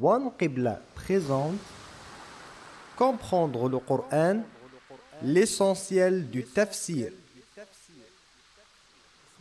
One Qibla présente Comprendre le Coran, l'essentiel du tafsir.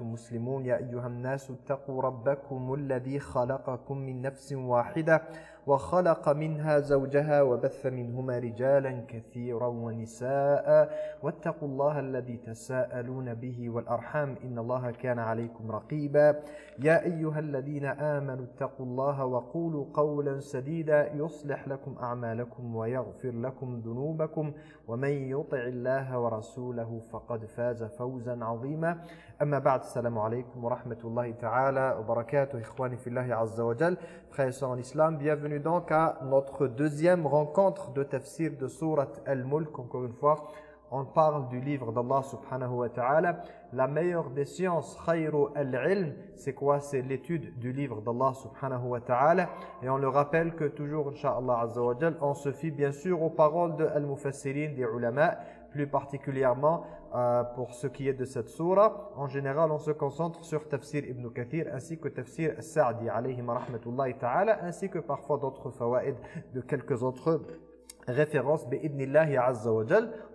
مسلمون يا أيها الناس اتقوا ربكم الذي خلقكم من نفس واحدة وخلق منها زوجها وبث منهما رجالا كثيرا ونساء. واتقوا الله الذي تساءلون به والأرحام إن الله كان عليكم رقيبا. يا أيها الذين آمنوا اتقوا الله وقولوا قولا سديدا. يصلح لكم أعمالكم ويغفر لكم ذنوبكم. ومن يطع الله ورسوله فقد فاز فوزا عظيما. أما بعد السلام عليكم ورحمة الله تعالى وبركاته. إخواني في الله عز وجل sœurs en islam, donc à notre deuxième rencontre de tafsir de Surat Al-Mulk. Encore une fois, on parle du livre d'Allah subhanahu wa ta'ala. La meilleure des sciences, khayru al-ilm, c'est quoi? C'est l'étude du livre d'Allah subhanahu wa ta'ala. Et on le rappelle que toujours, inshallah azza on se fie bien sûr aux paroles de al-mufassirin, des ulama, plus particulièrement euh, pour ce qui est de cette surah. En général, on se concentre sur Tafsir Ibn Kathir ainsi que Tafsir Sa'di alayhi rahmatullahi ta'ala ainsi que parfois d'autres fawaid de quelques autres références bi'idnillahi azza wa.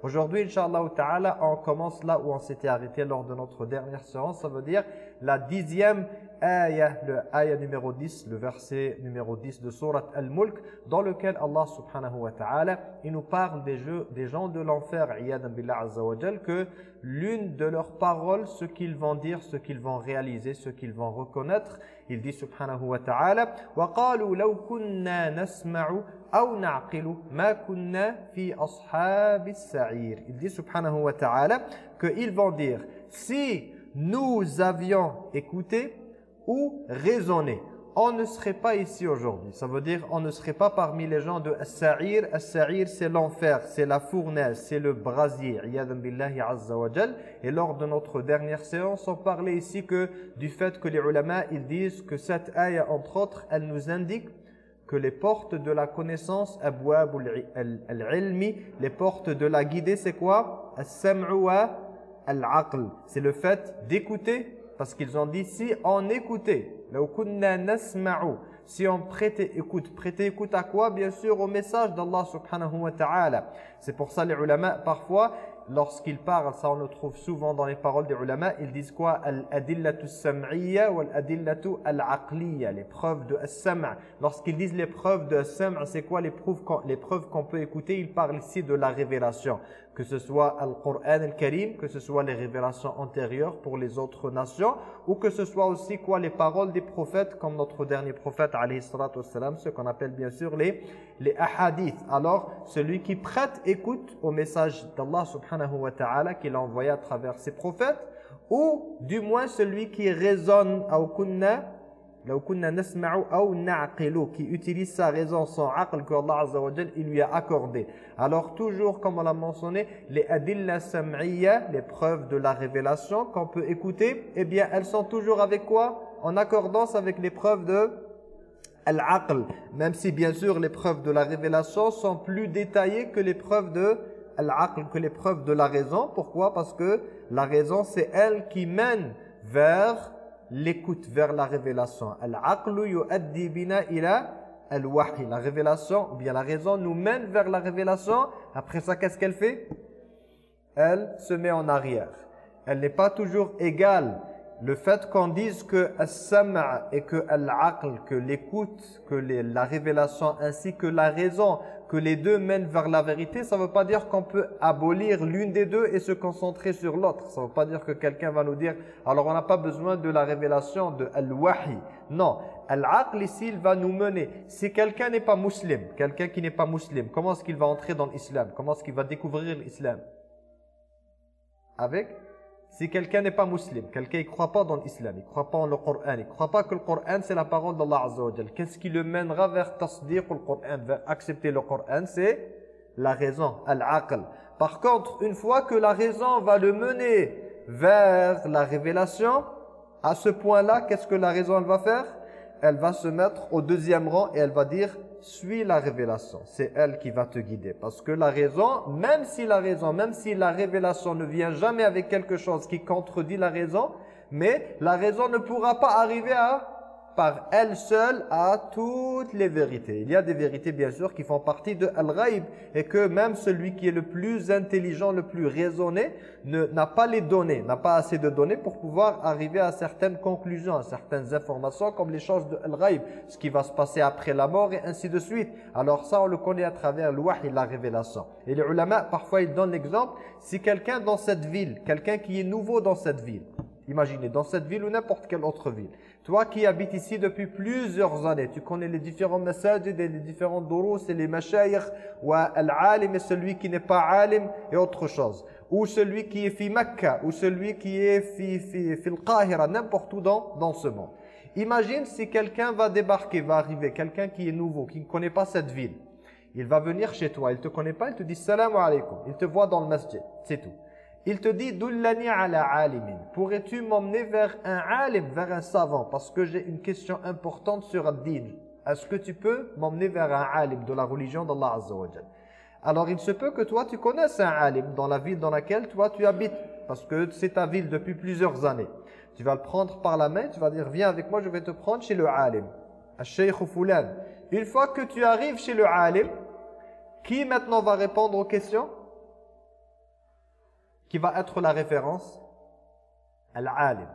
Aujourd'hui, inshallah ta'ala, on commence là où on s'était arrêté lors de notre dernière séance, ça veut dire la dixième ayah, le ayah numéro 10, le verset numéro 10 de Surat Al-Mulk, dans lequel Allah subhanahu wa ta'ala, il nous parle des, jeux, des gens de l'enfer, iyadan billah azza wa jal, que l'une de leurs paroles, ce qu'ils vont dire, ce qu'ils vont réaliser, ce qu'ils vont reconnaître, il dit subhanahu wa ta'ala, وَقَالُوا لَوْ كُنَّا نَسْمَعُ أَوْ نَعْقِلُ مَا كُنَّا فِي أَصْحَابِ السَّعِيرِ Il dit subhanahu wa ta'ala, qu'ils vont dire, si nous avions écouté, ou raisonner. On ne serait pas ici aujourd'hui. Ça veut dire on ne serait pas parmi les gens de As-Sa'ir. As-Sa'ir, c'est l'enfer, c'est la fournaise, c'est le brasier. Et lors de notre dernière séance, on parlait ici que du fait que les ulama, ils disent que cette ayah, entre autres, elle nous indique que les portes de la connaissance, les portes de la guidée, c'est quoi? As-sam'u al-aql. C'est le fait d'écouter parce qu'ils ont dit si on écoutait, si on prêtait écoute, prêtait écoute à quoi? Bien sûr au message d'Allah subhanahu wa ta'ala. C'est pour ça les ulama parfois lorsqu'ils parlent, ça on le trouve souvent dans les paroles des ulama, ils disent quoi? Al-adillatu sam'iyya ou al-adillatu al-aqliya, les preuves de as-sam'. Lorsqu'ils disent les preuves de as-sam', c'est quoi les preuves qu'on peut écouter? Ils parlent ici de la révélation que ce soit Al-Qur'an al-Karim, que ce soit les révélations antérieures pour les autres nations, ou que ce soit aussi quoi les paroles des prophètes, comme notre dernier prophète, wassalam, ce qu'on appelle bien sûr les, les ahadiths. Alors, celui qui prête écoute au message d'Allah subhanahu wa ta'ala qu'il a envoyé à travers ses prophètes, ou du moins celui qui raisonne kunna qui utilise sa raison, son aql que Allah il lui a accordé. Alors toujours, comme on l'a mentionné, les adilla sam'iyya, les preuves de la révélation qu'on peut écouter, eh bien elles sont toujours avec quoi? En accordance avec les preuves de al-aql. Même si bien sûr les preuves de la révélation sont plus détaillées que les preuves de al-aql, que les preuves de la raison. Pourquoi? Parce que la raison c'est elle qui mène vers l'écoute vers la révélation. Al-aqlu yu'addi bina ila. La révélation, ou bien la raison nous mène vers la révélation. Après ça, qu'est-ce qu'elle fait? Elle se met en arrière. Elle n'est pas toujours égale. Le fait qu'on dise que as-sam' et que al-aql, que l'écoute, que la révélation ainsi que la raison que les deux mènent vers la vérité, ça ne veut pas dire qu'on peut abolir l'une des deux et se concentrer sur l'autre. Ça ne veut pas dire que quelqu'un va nous dire, alors on n'a pas besoin de la révélation de Al-Wahi. Non, Al-Aql ici, il va nous mener. Si quelqu'un n'est pas musulman, quelqu'un qui n'est pas musulman, comment est-ce qu'il va entrer dans l'islam? Comment est-ce qu'il va découvrir l'islam? Avec si quelqu'un n'est pas musulman, quelqu'un ne croit pas dans l'islam, il ne croit pas en le Coran, il ne croit pas que le Coran c'est la parole d'Allah Azza Qu'est-ce qui le mènera vers tasdiq le Coran, vers accepter le Coran? C'est la raison, al-aql. Par contre, une fois que la raison va le mener vers la révélation, à ce point-là, qu'est-ce que la raison elle va faire? Elle va se mettre au deuxième rang et elle va dire suis la révélation. C'est elle qui va te guider. Parce que la raison, même si la raison, même si la révélation ne vient jamais avec quelque chose qui contredit la raison, mais la raison ne pourra pas arriver à par elle seule à toutes les vérités. Il y a des vérités bien sûr qui font partie de Al-Ghaib et que même celui qui est le plus intelligent, le plus raisonné, n'a pas les données, n'a pas assez de données pour pouvoir arriver à certaines conclusions, à certaines informations comme les choses de Al-Ghaib, ce qui va se passer après la mort et ainsi de suite. Alors ça on le connaît à travers le et la révélation. Et les ulama parfois ils donnent l'exemple, si quelqu'un dans cette ville, quelqu'un qui est nouveau dans cette ville, imaginez dans cette ville ou n'importe quelle autre ville, toi qui habites ici depuis plusieurs années, tu connais les différents messages, les différents durous et les mashayikh, ou al-alim et celui qui n'est pas alim et autre chose. Ou celui qui est fi Mecca, ou celui qui est fi, fi, fi al-Qahira, n'importe où dans, dans ce monde. Imagine si quelqu'un va débarquer, va arriver, quelqu'un qui est nouveau, qui ne connaît pas cette ville. Il va venir chez toi, il ne te connaît pas, il te dit salam alaikum. Il te voit dans le masjid, c'est tout. Il te dit dullani ala alimin. Pourrais-tu m'emmener vers un alim, vers un savant? Parce que j'ai une question importante sur ad-din. Est-ce que tu peux m'emmener vers un alim de la religion d'Allah Azza wa Alors il se peut que toi tu connaisses un alim dans la ville dans laquelle toi tu habites parce que c'est ta ville depuis plusieurs années. Tu vas le prendre par la main, tu vas dire viens avec moi, je vais te prendre chez le alim. Une fois que tu arrives chez le alim, qui maintenant va répondre aux questions? Qui va être la référence Al-alim.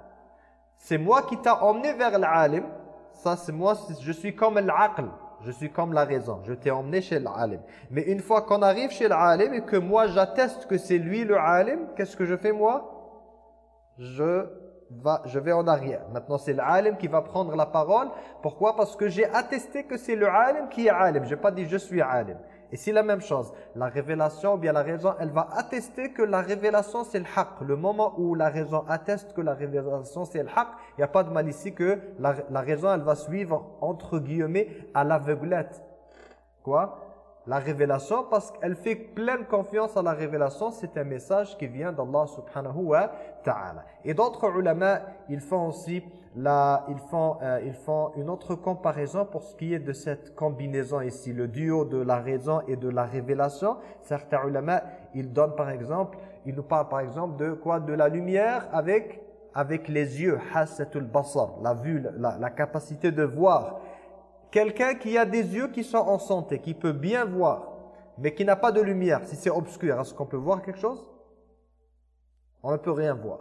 C'est moi qui t'a emmené vers l'alim. Ça, c'est moi, je suis comme l'aql. Je suis comme la raison. Je t'ai emmené chez l'alim. Mais une fois qu'on arrive chez l'alim et que moi, j'atteste que c'est lui le alim, qu'est-ce que je fais moi? Je Va, je vais en arrière. Maintenant, c'est l'alim qui va prendre la parole. Pourquoi? Parce que j'ai attesté que c'est le alim qui est alim. Je n'ai pas dit je suis alim. Et c'est la même chose. La révélation, ou bien la raison, elle va attester que la révélation, c'est le haq. Le moment où la raison atteste que la révélation, c'est le haq, il n'y a pas de mal ici que la, la raison, elle va suivre, entre guillemets, à l'aveuglette. Quoi? La révélation parce qu'elle fait pleine confiance à la révélation. C'est un message qui vient d'Allah subhanahu wa ta'ala. Et d'autres ulama, ils font aussi la, ils, font, euh, ils font une autre comparaison pour ce qui est de cette combinaison ici, le duo de la raison et de la révélation. Certains ulama, ils donnent par exemple, ils nous parlent par exemple de quoi? De la lumière avec, avec les yeux, la vue, la, la capacité de voir. Quelqu'un qui a des yeux qui sont en santé, qui peut bien voir, mais qui n'a pas de lumière, si c'est obscur, est-ce qu'on peut voir quelque chose? On ne peut rien voir.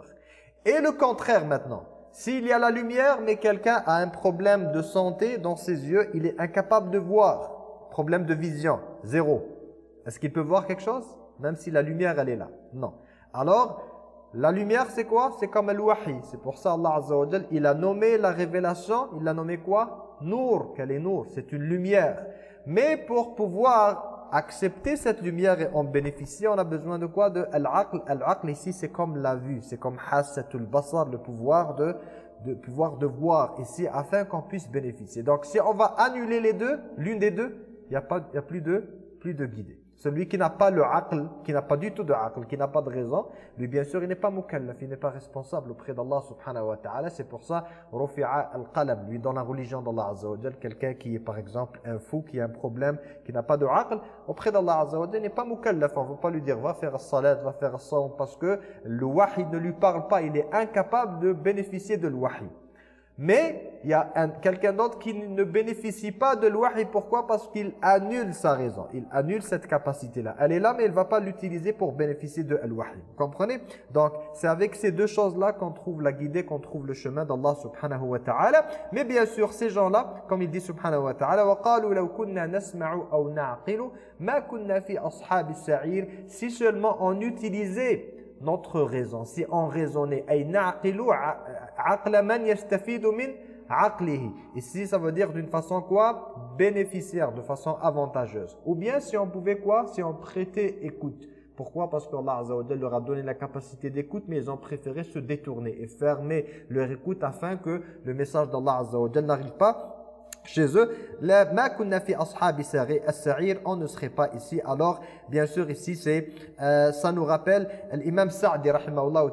Et le contraire maintenant. S'il y a la lumière, mais quelqu'un a un problème de santé dans ses yeux, il est incapable de voir. Problème de vision, zéro. Est-ce qu'il peut voir quelque chose? Même si la lumière, elle est là. Non. Alors, la lumière, c'est quoi? C'est comme le. C'est pour ça Allah Azza il a nommé la révélation, il l'a nommé quoi? Nour, qu'elle est nour, c'est une lumière. Mais pour pouvoir accepter cette lumière et en bénéficier, on a besoin de quoi? De al-aql. Ici, c'est comme la vue, c'est comme hassatul basar, le pouvoir de, de pouvoir de voir ici afin qu'on puisse bénéficier. Donc si on va annuler les deux, l'une des deux, il n'y a, pas, y a plus de, plus de guidée. Celui qui n'a pas le aql, qui n'a pas du tout de aql, qui n'a pas de raison, lui bien sûr il n'est pas mukallaf, il n'est pas responsable auprès d'Allah subhanahu wa ta'ala. C'est pour ça, rufi'a al-qalam, lui dans la religion d'Allah azza wa quelqu'un qui est par exemple un fou, qui a un problème, qui n'a pas de aql, auprès d'Allah azza wa n'est pas mukallaf. On ne veut pas lui dire va faire salat, va faire ça, parce que le wahi ne lui parle pas, il est incapable de bénéficier de l'wahi. Mais il y a quelqu'un d'autre qui ne bénéficie pas de l'wahi. Pourquoi Parce qu'il annule sa raison. Il annule cette capacité-là. Elle est là, mais il ne va pas l'utiliser pour bénéficier de l'wahi. Vous comprenez Donc, c'est avec ces deux choses-là qu'on trouve la guidée, qu'on trouve le chemin d'Allah subhanahu wa ta'ala. Mais bien sûr, ces gens-là, comme il dit subhanahu wa ta'ala, وَقَالُوا لَوْ كُنَّا نَسْمَعُ أَوْ نَعْقِلُ مَا كُنَّا فِي أَصْحَابِ السَّعِيرِ Si seulement on utilisait notre raison. Si on raisonnait, Ici, ça veut dire d'une façon quoi? Bénéficiaire, de façon avantageuse. Ou bien si on pouvait quoi? Si on prêtait écoute. Pourquoi? Parce qu'Allah leur a donné la capacité d'écoute, mais ils ont préféré se détourner et fermer leur écoute afin que le message d'Allah n'arrive pas chez eux. On ne serait pas ici. Alors, bien sûr, ici, c'est euh, ça nous rappelle l'imam Sa'di,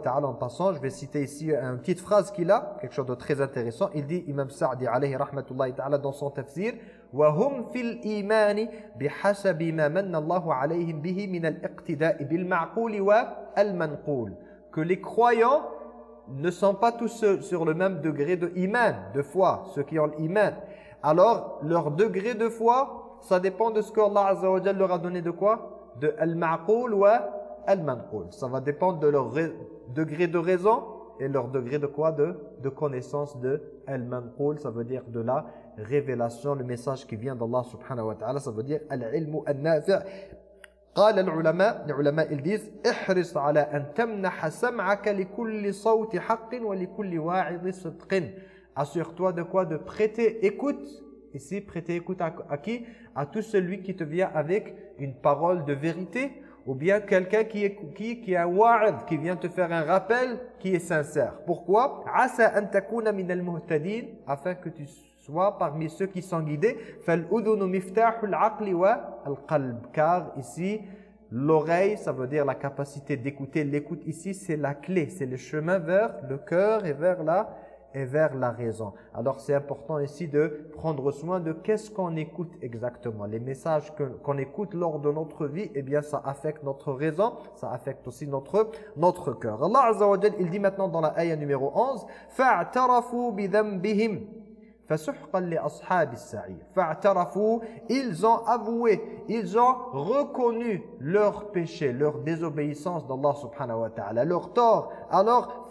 ta'ala, en passant. Je vais citer ici une petite phrase qu'il a, quelque chose de très intéressant. Il dit, imam Sa'di, alayhi rahmatullahi ta'ala, dans son tafsir, وهم في الإيمان بحسب ما من الله عليهم به من الاقتداء بالمعقول والمنقول que les croyants ne sont pas tous sur le même degré de iman, de foi, ceux qui ont l'iman alors leur degré de foi, ça dépend de ce qu'Allah Azza wa leur a donné de quoi De al-ma'qul ou al-manqul. Ça va dépendre de leur degré de raison et leur degré de quoi de, de connaissance de al-manqul, ça veut dire de la révélation, le message qui vient d'Allah subhanahu wa ta'ala, ça veut dire al-ilmu al-nafi' قال العلماء العلماء ils disent احرص على أن تمنح سمعك لكل صوت حق ولكل واعظ صدق Assure-toi de quoi? De prêter écoute. Ici, prêter écoute à, qui? À tout celui qui te vient avec une parole de vérité ou bien quelqu'un qui est qui, qui a wa'ad, qui vient te faire un rappel qui est sincère. Pourquoi? Asa an takuna min al-muhtadin afin que tu sois parmi ceux qui sont guidés. Fal udunu miftahul aqli wa al-qalb. Car ici l'oreille, ça veut dire la capacité d'écouter. L'écoute ici, c'est la clé, c'est le chemin vers le cœur et vers la et vers la raison. Alors c'est important ici de prendre soin de qu'est-ce qu'on écoute exactement. Les messages qu'on écoute lors de notre vie, eh bien ça affecte notre raison, ça affecte aussi notre, notre cœur. Allah Azza wa il dit maintenant dans la ayah numéro 11 « فَاعْتَرَفُوا بِذَنْبِهِمْ » ils ont avoué ils ont reconnu leur péché leur désobéissance d'Allah subhanahu wa ta'ala leur tort. Alors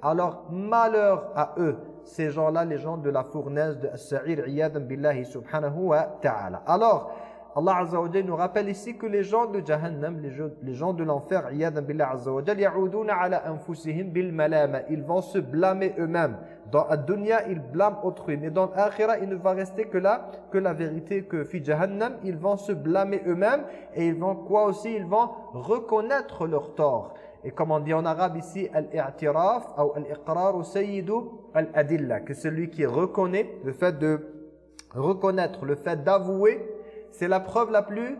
alors malheur à eux ces gens-là les gens de la fournaise de As-Sa'ir billahi subhanahu wa ta'ala. Alors Allah Azza wa nous rappelle ici que les gens de Jahannam, les gens de l'enfer, billah Azza. Ils vont se blâmer eux-mêmes. Dans la ils blâment autrui. Mais dans l'akhira, il ne va rester que là, que la vérité que fit Jahannam. Ils vont se blâmer eux-mêmes et ils vont quoi aussi? Ils vont reconnaître leur tort. Et comme on dit en arabe ici, al-i'tiraf ou al-iqrar ou sayyidu al-adilla. Que celui qui reconnaît le fait de reconnaître, le fait d'avouer c'est la preuve la plus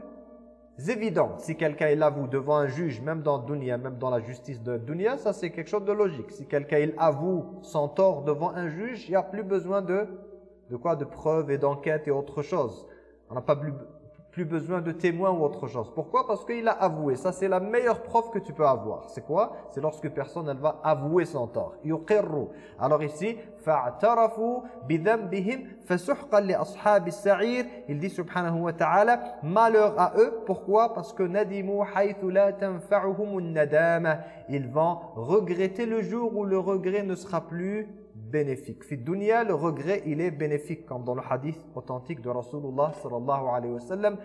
évidente. Si quelqu'un il avoue devant un juge, même dans dunya, même dans la justice de dunya, ça c'est quelque chose de logique. Si quelqu'un il avoue son tort devant un juge, il n'y a plus besoin de, de quoi? De preuves et d'enquêtes et autre chose. On n'a pas plus, plus besoin de témoins ou autre chose. Pourquoi Parce qu'il a avoué. Ça, c'est la meilleure preuve que tu peux avoir. C'est quoi C'est lorsque personne, elle va avouer son tort. Yuqirru. Alors ici, فَاعْتَرَفُوا بِذَنْبِهِمْ فَسُحْقًا لِأَصْحَابِ السَّعِيرِ Il dit subhanahu wa ta'ala, malheur à eux. Pourquoi Parce que نَدِمُوا حَيْثُ لَا تَنْفَعُهُمُ النَّدَامَ Ils vont regretter le jour où le regret ne sera plus bénéfique. Fi dunya, le regret, il est bénéfique, comme dans le hadith authentique de Rasulullah sallallahu alayhi wa sallam,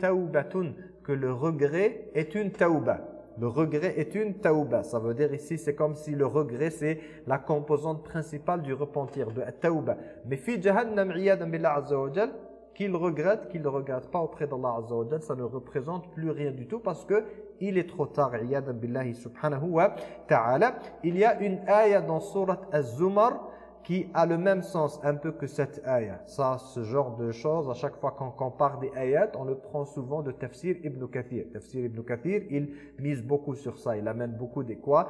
taubatun, que le regret est une tauba. Le regret est une tauba. Ça veut dire ici, c'est comme si le regret, c'est la composante principale du repentir, de tauba. Mais fi jahannam, iyadan billah azza wa qu'il regrette, qu'il ne regrette pas auprès d'Allah Azza wa ça ne représente plus rien du tout parce que il est trop tard. Il y a une ayah dans surat Az-Zumar qui a le même sens un peu que cette ayah. Ça, ce genre de choses, à chaque fois qu'on compare des ayats, on le prend souvent de Tafsir Ibn Kathir. Tafsir Ibn Kathir, il mise beaucoup sur ça. Il amène beaucoup des quoi?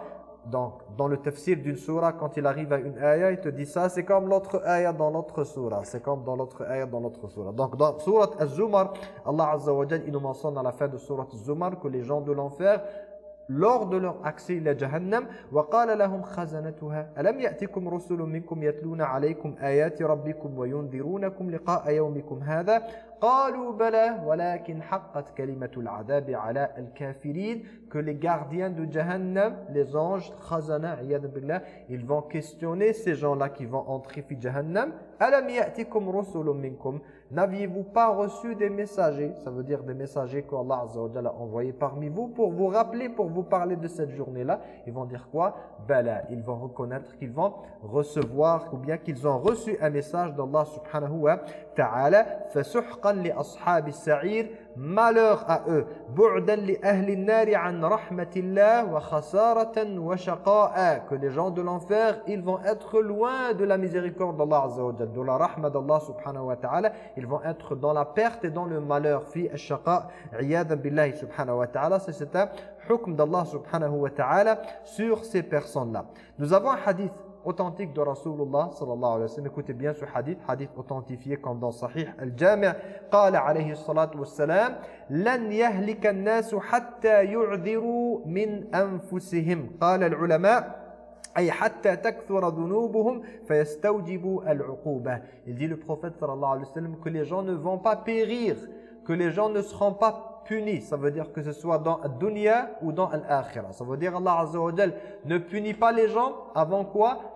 Donc, dans le tafsir d'une surah, quand il arrive à une ayah, il te dit ça, c'est comme l'autre ayah dans l'autre surah. C'est comme dans l'autre ayah dans l'autre surah. Donc, dans surat Az-Zumar, Allah Azza wa il nous mentionne à la fin de surat Az-Zumar que les gens de l'enfer lors de leur accès إلى جهنم وقال لهم خزنتها ألم يأتكم رسل منكم يتلون عليكم آيات ربكم وينذرونكم لقاء يومكم هذا قالوا بلى ولكن حقت كلمة العذاب على الكافرين que les gardiens de Jahannam, les anges, khazana, billah, ils vont questionner ces gens-là qui vont entrer fi Jahannam. Alam ya'tikum rusulun minkum N'aviez-vous pas reçu des messagers Ça veut dire des messagers qu'Allah a envoyés parmi vous pour vous rappeler, pour vous parler de cette journée-là. Ils vont dire quoi Bala. Ils vont reconnaître qu'ils vont recevoir ou bien qu'ils ont reçu un message d'Allah subhanahu wa تعالى فسحقا لأصحاب السعير malheur à eux بعدا لأهل النار عن رحمة الله وخسارة وشقاء que les gens de l'enfer ils vont être loin de la miséricorde d'Allah Azza wa de la rahma d'Allah subhanahu wa ta'ala ils vont être dans la perte et dans le malheur fi الشقاء عياذا بالله subhanahu wa ta'ala c'est un hukm d'Allah subhanahu wa ta'ala sur ces personnes là nous avons un hadith authentique de Rasulullah sallallahu alayhi wa sallam. Écoutez bien ce hadith, hadith authentifié comme dans Sahih al-Jami' قال عليه الصلاة والسلام لن يهلك الناس حتى يعذروا من أنفسهم قال العلماء أي حتى تكثر ذنوبهم فيستوجبوا العقوبة Il dit le prophète sallallahu alayhi wa sallam que les gens ne vont pas périr, que les gens ne seront pas punit. Ça veut dire que ce soit dans la dunya ou dans l'akhirah. Ça veut dire Allah Azza wa ne punit pas les gens avant quoi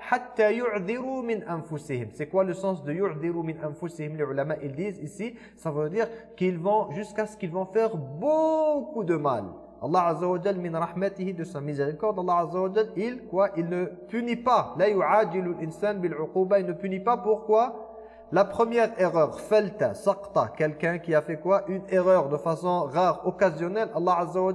C'est quoi le sens de yu'diru min anfusihim Les ulama ils disent ici, ça veut dire qu'ils vont jusqu'à ce qu'ils vont faire beaucoup de mal. Allah Azza wa min rahmatihi de sa miséricorde, Allah Azza wa il quoi Il ne punit pas. La yu'ajilu l'insan bil il ne punit pas pourquoi la première erreur, felta, saqta, quelqu'un qui a fait quoi? Une erreur de façon rare, occasionnelle, Allah Azza wa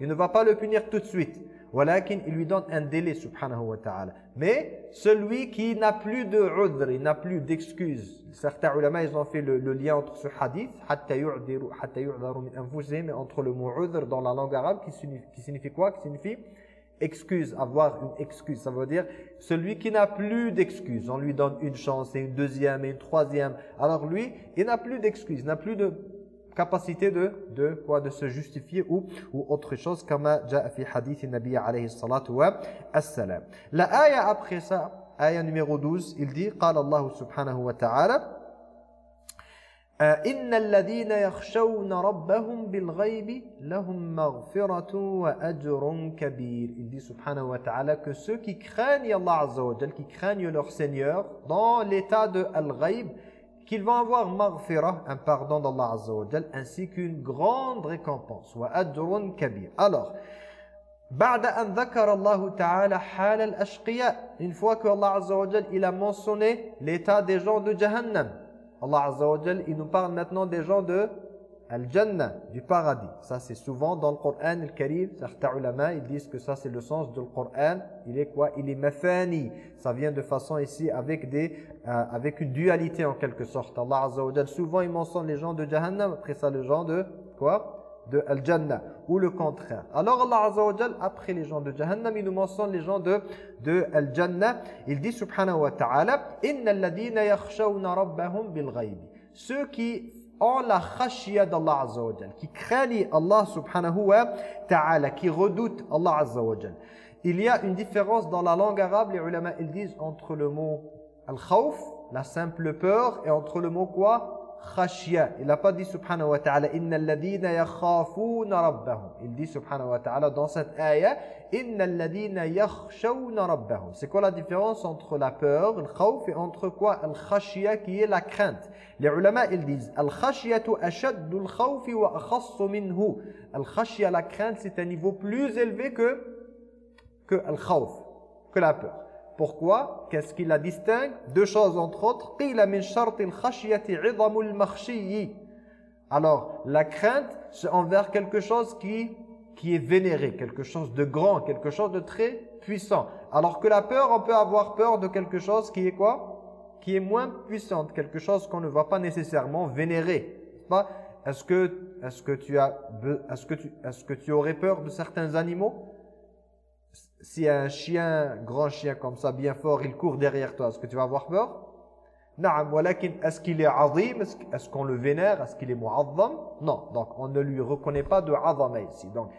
il ne va pas le punir tout de suite. Walakin, il lui donne un délai, subhanahu wa ta'ala. Mais celui qui n'a plus de udr, il n'a plus d'excuse. Certains ulama, ils ont fait le, lien entre ce hadith, hatta yu'diru, hatta yu'daru min entre le mot udr dans la langue arabe, qui signifie, qui signifie quoi? Qui signifie excuse, avoir une excuse. Ça veut dire celui qui n'a plus d'excuse. On lui donne une chance et une deuxième et une troisième. Alors lui, il n'a plus d'excuse, n'a plus de capacité de, de quoi de se justifier ou, ou autre chose comme جاء في حديث النبي عليه الصلاة والسلام. La ayah après ça, ayah numéro 12, il dit قال الله سبحانه وتعالى إن الذين يخشون ربهم بالغيب لهم مغفرة وأجر كبير Il dit subhanahu wa ta'ala que ceux qui craignent Allah Azza wa Jal, qui craignent leur Seigneur dans l'état de Al-Ghaib, qu'ils vont avoir maghfirah, un pardon d'Allah Azza wa Jal, ainsi qu'une grande récompense. وأجر كبير. Alors, بعد أن ذكر الله تعالى حال الأشقياء, une fois que Allah Azza wa Jal, il a mentionné l'état des gens de Jahannam, Allah Azza wa il nous parle maintenant des gens de Al-Jannah, du paradis. Ça, c'est souvent dans le Coran Al-Karim. Certains ulama, ils disent que ça, c'est le sens du Coran. Il est quoi? Il est mafani. Ça vient de façon ici avec, des, euh, avec une dualité en quelque sorte. Allah Azza wa souvent, il mentionne les gens de Jahannam. Après ça, les gens de quoi? De Al-Jannah ou le contraire. Alors Allah Azza wa après les gens de Jahannam, il nous mentionne les gens de, de Al-Jannah. Il dit subhanahu wa ta'ala Inna yakhshawna rabbahum bil Ceux qui la khashia d'Allah Azza wa qui craignent Allah subhanahu wa ta'ala, qui redoutent Allah Azza wa Il y a une différence dans la langue arabe, les ulama ils disent entre le mot al-khawf, la simple peur, et entre le mot quoi? Khashya. Il n'a pas dit subhanahu wa ta'ala innal ladina yakhafuna rabbahum. Il dit subhanahu wa ta'ala dans cette ayah innal ladina yakhshawna rabbahum. C'est quoi la différence entre la peur, le khawf et entre quoi al khashya qui est la crainte. Les ulama ils disent al khashyatu ashaddu al khawf wa akhassu minhu. Al khashya la crainte c'est un niveau plus élevé que que al khawf, que la peur. Pourquoi? Qu'est-ce qui la distingue? Deux choses entre autres. Alors, la crainte, c'est envers quelque chose qui, qui est vénéré, quelque chose de grand, quelque chose de très puissant. Alors que la peur, on peut avoir peur de quelque chose qui est quoi? Qui est moins puissante, quelque chose qu'on ne va pas nécessairement vénérer. Est-ce que, est -ce que, tu as, est que, est -ce que tu aurais peur de certains animaux? Si un chien, grand chien comme ça, bien fort, il court derrière toi, est-ce que tu vas avoir peur? Est-ce qu'il est azim? Est-ce qu'on le vénère? Est-ce qu'il est mu'azzam? Non, donc on ne lui reconnaît pas de azama ici. Donc,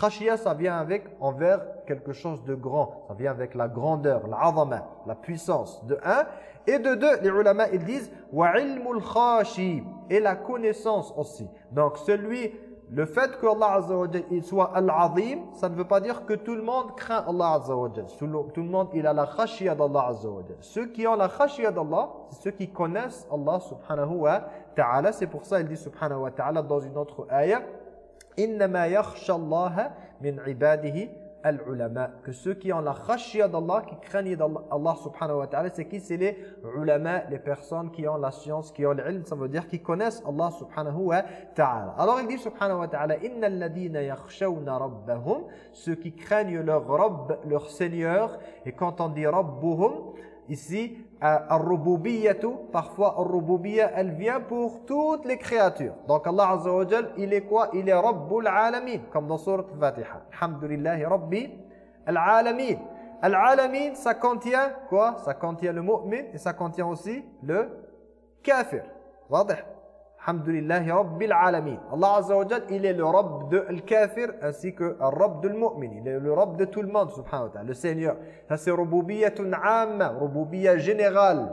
khashia, ça vient avec, envers quelque chose de grand. Ça vient avec la grandeur, l'azama, la puissance, de un. Et de deux, les ulama, ils disent, wa ilmul khashi, et la connaissance aussi. Donc, celui le fait que Allah Azza wa il soit Al-Azim, ça ne veut pas dire que tout le monde craint Allah Azza wa Tout le monde, il a la khashiyah d'Allah Azza wa Ceux qui ont la khashiyah d'Allah, c'est ceux qui connaissent Allah subhanahu wa ta'ala. C'est pour ça il dit subhanahu wa ta'ala dans une autre ayah, « Innama yakhsha Allah min ibadihi al-ulama. Que ceux qui ont la khashya d'Allah, qui craignent d'Allah subhanahu wa ta'ala, c'est qui? C'est les ulama, les personnes qui ont la science, qui ont l'ilm, ça veut dire qui connaissent Allah subhanahu wa ta'ala. Alors il dit subhanahu wa ta'ala, « Inna alladhina yakhshawna rabbahum » Ceux qui craignent leur Rabb, leur Seigneur. Et quand on dit Rabbuhum, ici, parfois Ar-Rububiyya, elle vient pour toutes les créatures. Donc Allah Azza wa Jal, il est quoi Il est Rabbul Alamin, comme dans Surat Al-Fatiha. Alhamdulillahi Rabbi Al-Alamin. Al-Alamin, ça contient quoi Ça contient le mu'min et ça contient aussi le kafir. Wadih Rabbil Alamin. Allah Azza wa Jal, il est le Rabb de kafir ainsi que le Rabb de mu'min. Il est le Rabb de tout le monde, subhanahu wa ta'ala, le Seigneur. Ça c'est Rububiyatun Amma, Rububiyya générale,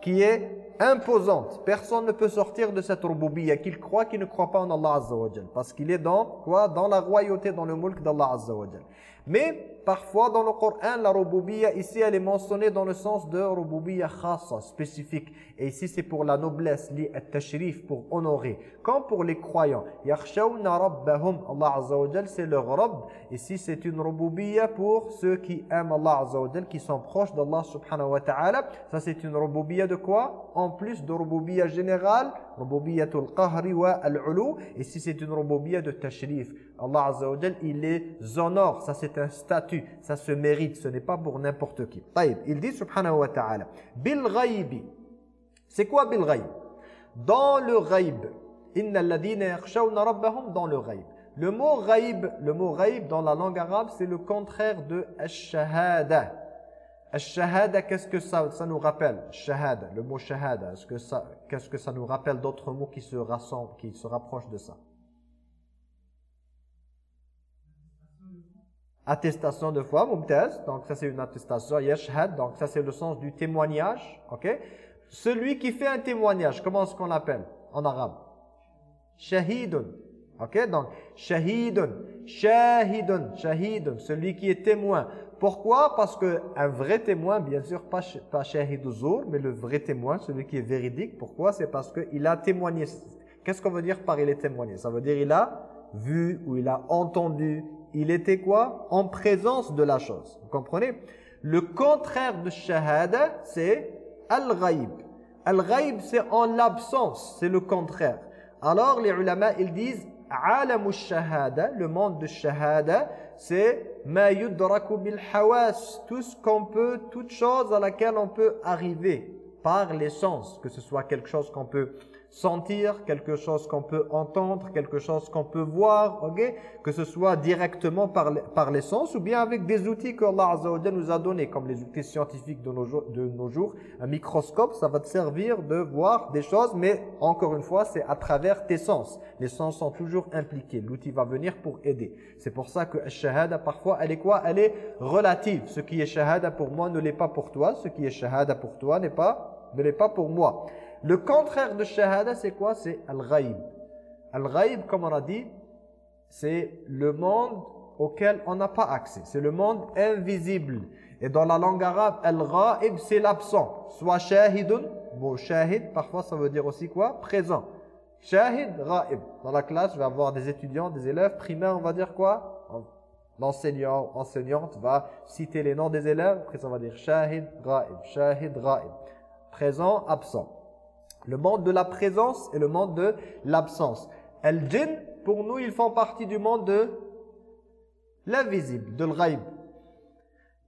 qui est imposante. Personne ne peut sortir de cette Rububiyya, qu'il croit, qu'il ne croit pas en Allah Azza wa Jal. Parce qu'il est dans quoi? Dans la royauté, dans le mulk d'Allah Azza wa Jal. Mais parfois dans le Coran, la rububiyya ici elle est mentionnée dans le sens de rububiyya khassa, spécifique. Et ici c'est pour la noblesse, li tashrif pour honorer. Comme pour les croyants, yakhshawna rabbahum, Allah Azza c'est leur Rabb. Ici c'est une rububiyya pour ceux qui aiment Allah Azza qui sont proches d'Allah subhanahu wa ta'ala. Ça c'est une rububiyya de quoi? En plus de rububiyya générale, rububiyyatul qahri wa al-ulu. Ici c'est une rububiyya de tashrif. Allah Azza wa il les honore. Ça c'est un statut, ça se mérite, ce n'est pas pour n'importe qui. Taïb, il dit subhanahu wa ta'ala, bil ghaibi. C'est quoi bil ghaib? Dans le ghaib. Inna alladhina yakhshawna rabbahum dans le ghaib. Le mot ghaib, le mot ghaib dans la langue arabe, c'est le contraire de ash-shahada. Ash-shahada, qu'est-ce que ça, nous rappelle? Shahada, le mot shahada, qu'est-ce que ça, nous rappelle d'autres mots qui se qui se rapprochent de ça? Attestation de foi, mumtaz, donc ça c'est une attestation, yashhad, donc ça c'est le sens du témoignage, ok? Celui qui fait un témoignage, comment est-ce qu'on l'appelle en arabe? Shahidun, ok? Donc, shahidun, shahidun, shahidun, celui qui est témoin. Pourquoi? Parce que un vrai témoin, bien sûr, pas, pas shahiduzur, mais le vrai témoin, celui qui est véridique, pourquoi? C'est parce qu'il a témoigné. Qu'est-ce qu'on veut dire par il est témoigné? Ça veut dire il a vu ou il a entendu, il était quoi? En présence de la chose. Vous comprenez? Le contraire de shahada, c'est al-ghaib. Al-ghaib, c'est en l'absence, c'est le contraire. Alors les ulama, ils disent alamu shahada, le monde de shahada, c'est ma yudraku bil tout ce qu'on peut, toute chose à laquelle on peut arriver par les sens, que ce soit quelque chose qu'on peut sentir, quelque chose qu'on peut entendre, quelque chose qu'on peut voir, ok? Que ce soit directement par, par les sens ou bien avec des outils que Allah nous a donnés, comme les outils scientifiques de nos, jours, de nos jours. Un microscope, ça va te servir de voir des choses, mais encore une fois, c'est à travers tes sens. Les sens sont toujours impliqués. L'outil va venir pour aider. C'est pour ça que shahada, parfois, elle est quoi? Elle est relative. Ce qui est shahada pour moi ne l'est pas pour toi. Ce qui est shahada pour toi n'est pas, ne l'est pas pour moi. Le contraire de shahada, c'est quoi? C'est al-ghaib. Al-ghaib, comme on a dit, c'est le monde auquel on n'a pas accès. C'est le monde invisible. Et dans la langue arabe, al-ghaib, c'est l'absent. Soit shahidun, mot shahid, parfois ça veut dire aussi quoi? Présent. Shahid, ghaib. Dans la classe, je vais avoir des étudiants, des élèves primaires, on va dire quoi? L'enseignant, enseignante va citer les noms des élèves, après ça va dire shahid, ghaib, shahid, ghaib. Présent, absent. Le monde de la présence et le monde de l'absence. Al-Jinn, pour nous, ils font partie du monde de l'invisible, de l'ghaib.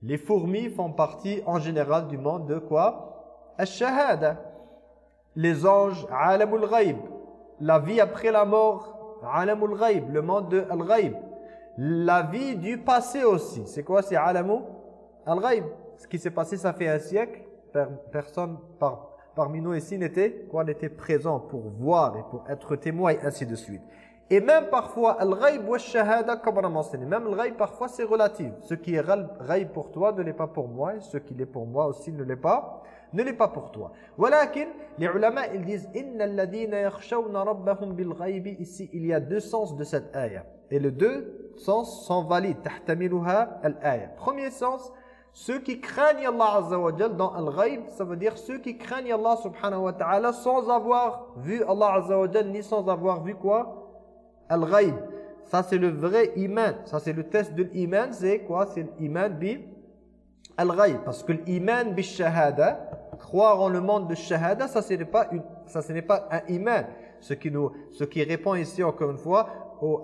Les fourmis font partie en général du monde de quoi? Al-Shahada. Les anges, alamul ghaib. La vie après la mort, alamul ghaib, le monde de al-ghaib. La vie du passé aussi. C'est quoi C'est alamul al-ghaib. Ce qui s'est passé, ça fait un siècle. Personne, par, parmi nous ici n'était quoi n'était présent pour voir et pour être témoin et ainsi de suite. Et même parfois, al-ghaib wa shahada, comme on a mentionné, même le ghaib parfois c'est relatif. Ce qui est ghaib pour toi ne l'est pas pour moi, et ce qui l'est pour moi aussi ne l'est pas, ne l'est pas pour toi. Walakin, les ulama, ils disent, inna alladhina yakhshawna rabbahum bil ici il y a deux sens de cette ayah. Et les deux sens sont valides, tahtamiluha al-ayah. Premier sens, ceux qui craignent Allah Azza dans Al-Ghaib, ça veut dire ceux qui craignent Allah subhanahu wa ta'ala sans avoir vu Allah Azza ni sans avoir vu quoi? Al-Ghaib. ça c'est le vrai iman. Ça c'est le test de l'iman, c'est quoi? C'est l'iman bi al-ghayb. Parce que l'iman bi shahada, croire en le monde de shahada, ça ce n'est pas, pas un iman. Ce qui, nous, ce qui répond ici encore une fois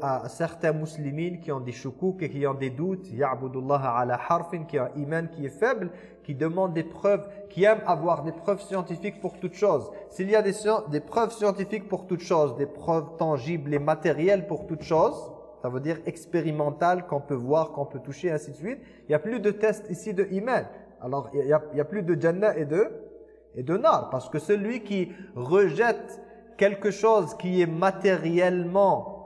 à certains musulmans qui ont des choukouk et qui ont des doutes, ya'budullah ala harfin, qui ont un iman qui est faible, qui demandent des preuves, qui aiment avoir des preuves scientifiques pour toute chose. S'il y a des, preuves scientifiques pour toute chose, des preuves tangibles et matérielles pour toute chose, ça veut dire expérimental, qu'on peut voir, qu'on peut toucher, ainsi de suite. Il n'y a plus de tests ici de iman. Alors, il n'y a, a, plus de Jannah et de, et de Nar. Parce que celui qui rejette quelque chose qui est matériellement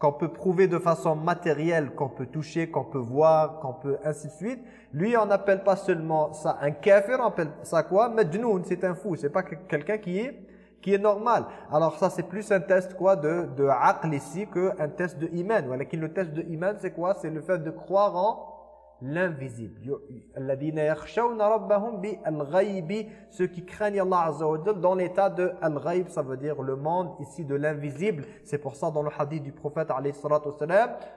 qu'on peut prouver de façon matérielle, qu'on peut toucher, qu'on peut voir, qu'on peut ainsi de suite. Lui, on n'appelle pas seulement ça un kafir, on appelle ça quoi? Majnoun, c'est un fou, c'est pas quelqu'un qui est qui est normal. Alors ça c'est plus un test quoi de de aql ici que un test de iman. Voilà, le test de iman c'est quoi? C'est le fait de croire en l'invisible. Ceux qui craignent Allah Azza dans l'état de al-ghayb, ça veut dire le monde ici de l'invisible. C'est pour ça dans le hadith du prophète alayhi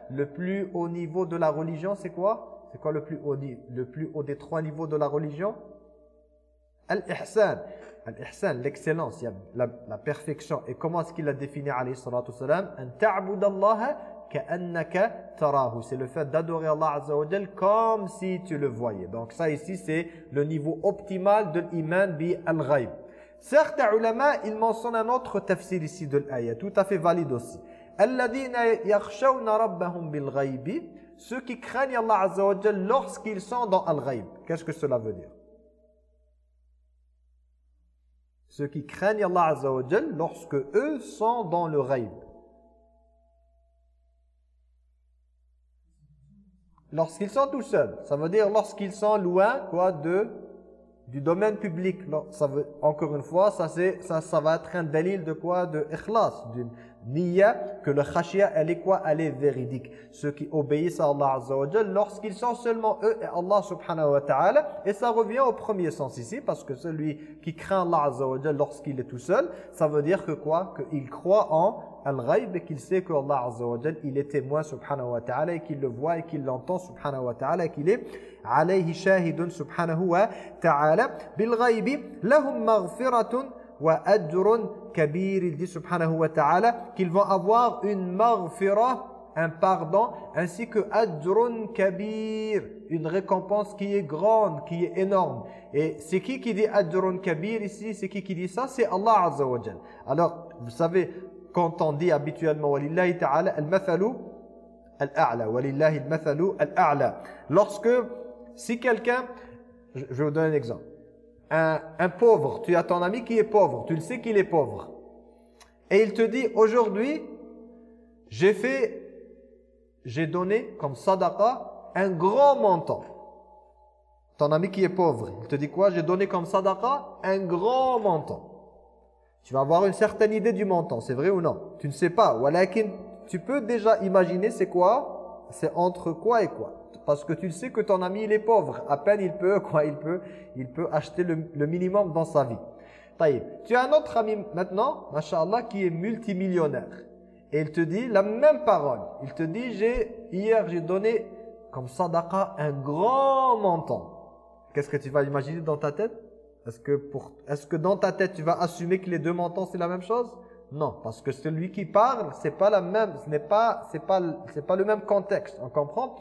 le plus haut niveau de la religion, c'est quoi? C'est quoi le plus haut le plus haut des trois niveaux de la religion? Al-ihsan. Al-ihsan, l'excellence, la, perfection. Et comment est-ce qu'il a défini alayhi salatu An ta'budallaha c'est le fait d'adorer Allah Azza comme si tu le voyais. Donc ça ici, c'est le niveau optimal de l'iman bi al-ghaib. Certains ulama, ils mentionnent un autre tafsir ici de l'ayah, tout à fait valide aussi. Ceux qui craignent Allah Azza wa lorsqu'ils sont dans al-ghaib. Qu'est-ce que cela veut dire? Ceux qui craignent Allah Azza wa lorsque eux sont dans le ghaib. Lorsqu'ils sont tout seuls. Ça veut dire lorsqu'ils sont loin quoi de du domaine public. Ça veut, encore une fois, ça, ça, ça va être un délit de quoi? De ikhlas, d'une niya, que le khashia, elle est quoi? Elle est véridique. Ceux qui obéissent à Allah Azza lorsqu'ils sont seulement eux et Allah subhanahu wa ta'ala, et ça revient au premier sens ici, parce que celui qui craint Allah Azza lorsqu'il est tout seul, ça veut dire que quoi? Qu'il croit en al-ghaib qu'il sait que Allah Azza wa il est témoin subhanahu wa ta'ala et qu'il le voit et qu'il l'entend subhanahu wa ta'ala qu'il est alayhi shahidun subhanahu wa ta'ala. Bil ghaibi lahum maghfiratun wa ajrun kabir il dit subhanahu wa ta'ala qu'ils vont avoir une maghfirah un pardon ainsi que ajrun kabir une récompense qui est grande qui est énorme. Et c'est qui qui dit ajrun kabir ici? C'est qui qui dit ça? C'est Allah azza wa alors vous savez quand on dit habituellement walillahi ta'ala al-mathalu al-a'la walillahi al-mathalu al-a'la. Lorsque si quelqu'un je vais vous donner un exemple. Un, pauvre tu as ton ami qui est pauvre tu le sais qu'il est pauvre. Et il te dit aujourd'hui j'ai fait j'ai donné comme sadaqa un grand montant. Ton ami qui est pauvre il te dit quoi? J'ai donné comme sadaqa un grand montant tu vas avoir une certaine idée du montant, c'est vrai ou non? Tu ne sais pas. Tu peux déjà imaginer c'est quoi? C'est entre quoi et quoi? Parce que tu sais que ton ami il est pauvre. À peine il peut quoi Il peut, il peut acheter le, minimum dans sa vie. Tu as un autre ami maintenant, machallah, qui est multimillionnaire. Et il te dit la même parole. Il te dit, j'ai hier j'ai donné comme sadaqa un grand montant. Qu'est-ce que tu vas imaginer dans ta tête? Est-ce que, pour, est-ce que dans ta tête, tu vas assumer que les deux montants, c'est la même chose? Non, parce que celui qui parle, c'est pas la même, ce n'est pas, c'est pas, c'est pas le même contexte. On comprend?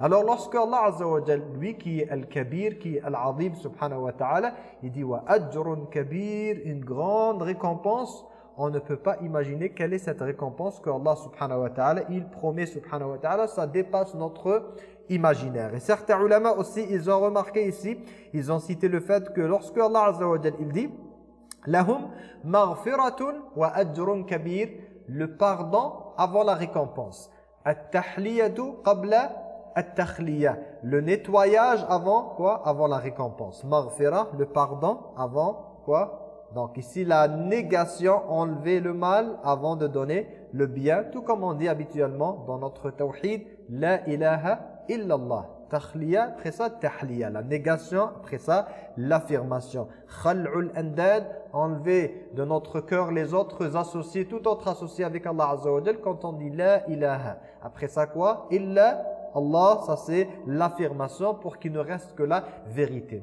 Alors lorsque Allah Azza wa lui qui est Al-Kabir, qui est Al-Azim subhanahu wa ta'ala, il dit wa ajrun kabir, une grande récompense. On ne peut pas imaginer quelle est cette récompense que Allah subhanahu wa ta'ala, il promet subhanahu wa ta'ala, ça dépasse notre imaginaire. Et certains ulama aussi, ils ont remarqué ici, ils ont cité le fait que lorsque Allah Azza wa il dit lahum maghfiratun wa ajrun kabir le pardon avant la récompense. At-tahliyatu qabla at-takhliya le nettoyage avant quoi? Avant la récompense. Maghfira le pardon avant quoi? Donc ici la négation enlever le mal avant de donner le bien tout comme on dit habituellement dans notre tawhid la ilaha illallah. takhliya, après ça tahliya, la négation, après ça l'affirmation. Khal'ul andad, enlever de notre cœur les autres associés, tout autre associé avec Allah Azza quand on dit la ilaha. Après ça quoi? Illa Allah, ça c'est l'affirmation pour qu'il ne reste que la vérité.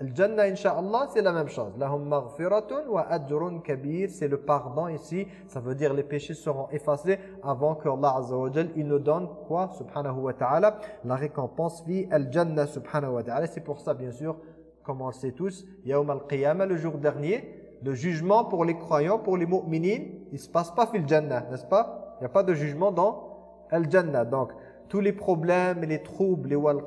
Le Jannah, Inch'Allah, c'est la même chose. Lahum maghfiratun wa ajrun kabir. C'est le pardon ici. Ça veut dire les péchés seront effacés avant que Allah Azza wa il nous donne quoi? Subhanahu wa ta'ala. La récompense vie al-Jannah Subhanahu wa ta'ala. C'est pour ça, bien sûr, comme on le sait tous, Yawm al-Qiyamah, le jour dernier, le jugement pour les croyants, pour les mu'minin, il ne se passe pas fil Jannah, n'est-ce pas? Il n'y a pas de jugement dans al-Jannah. Donc, tous les problèmes, les troubles, les wal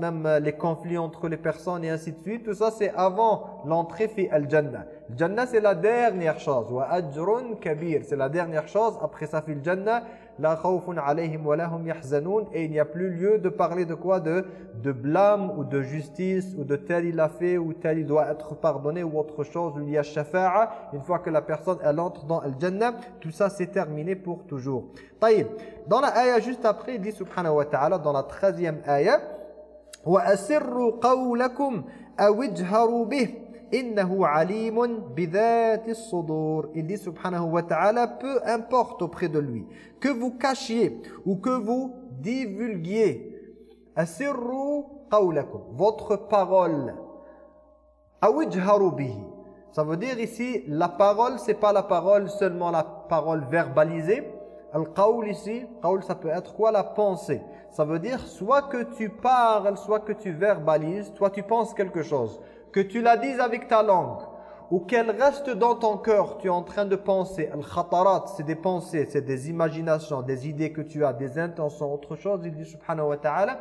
même les conflits entre les personnes et ainsi de suite, tout ça c'est avant l'entrée fi al-jannah. Al-jannah c'est la dernière chose. Wa ajrun kabir, c'est la dernière chose. Après ça fi al-jannah, la khawfun alayhim wa lahum yahzanun et il n'y a plus lieu de parler de quoi de de blâme ou de justice ou de tel il a fait ou tel il doit être pardonné ou autre chose où il y a shafa'a une fois que la personne elle entre dans al-jannah tout ça c'est terminé pour toujours. طيب dans la ayah juste après il dit subhanahu wa ta'ala dans la 13e ayah wa asirru qawlakum aw ijharu bih alimun il dit subhanahu wa ta'ala peu importe auprès de lui. Que vous cachiez ou que vous divulguiez. Asirru qawlakum. Votre parole. Awijharu bihi. Ça veut dire ici la parole c'est pas la parole seulement la parole verbalisée. Al-qawl ici qawl ça peut être quoi? La pensée. Ça veut dire soit que tu parles soit que tu verbalises toi tu penses quelque chose que tu la dises avec ta langue ou qu'elle reste dans ton cœur, tu es en train de penser, al-khatarat, c'est des pensées, c'est des imaginations, des idées que tu as, des intentions, autre chose, il dit subhanahu wa ta'ala,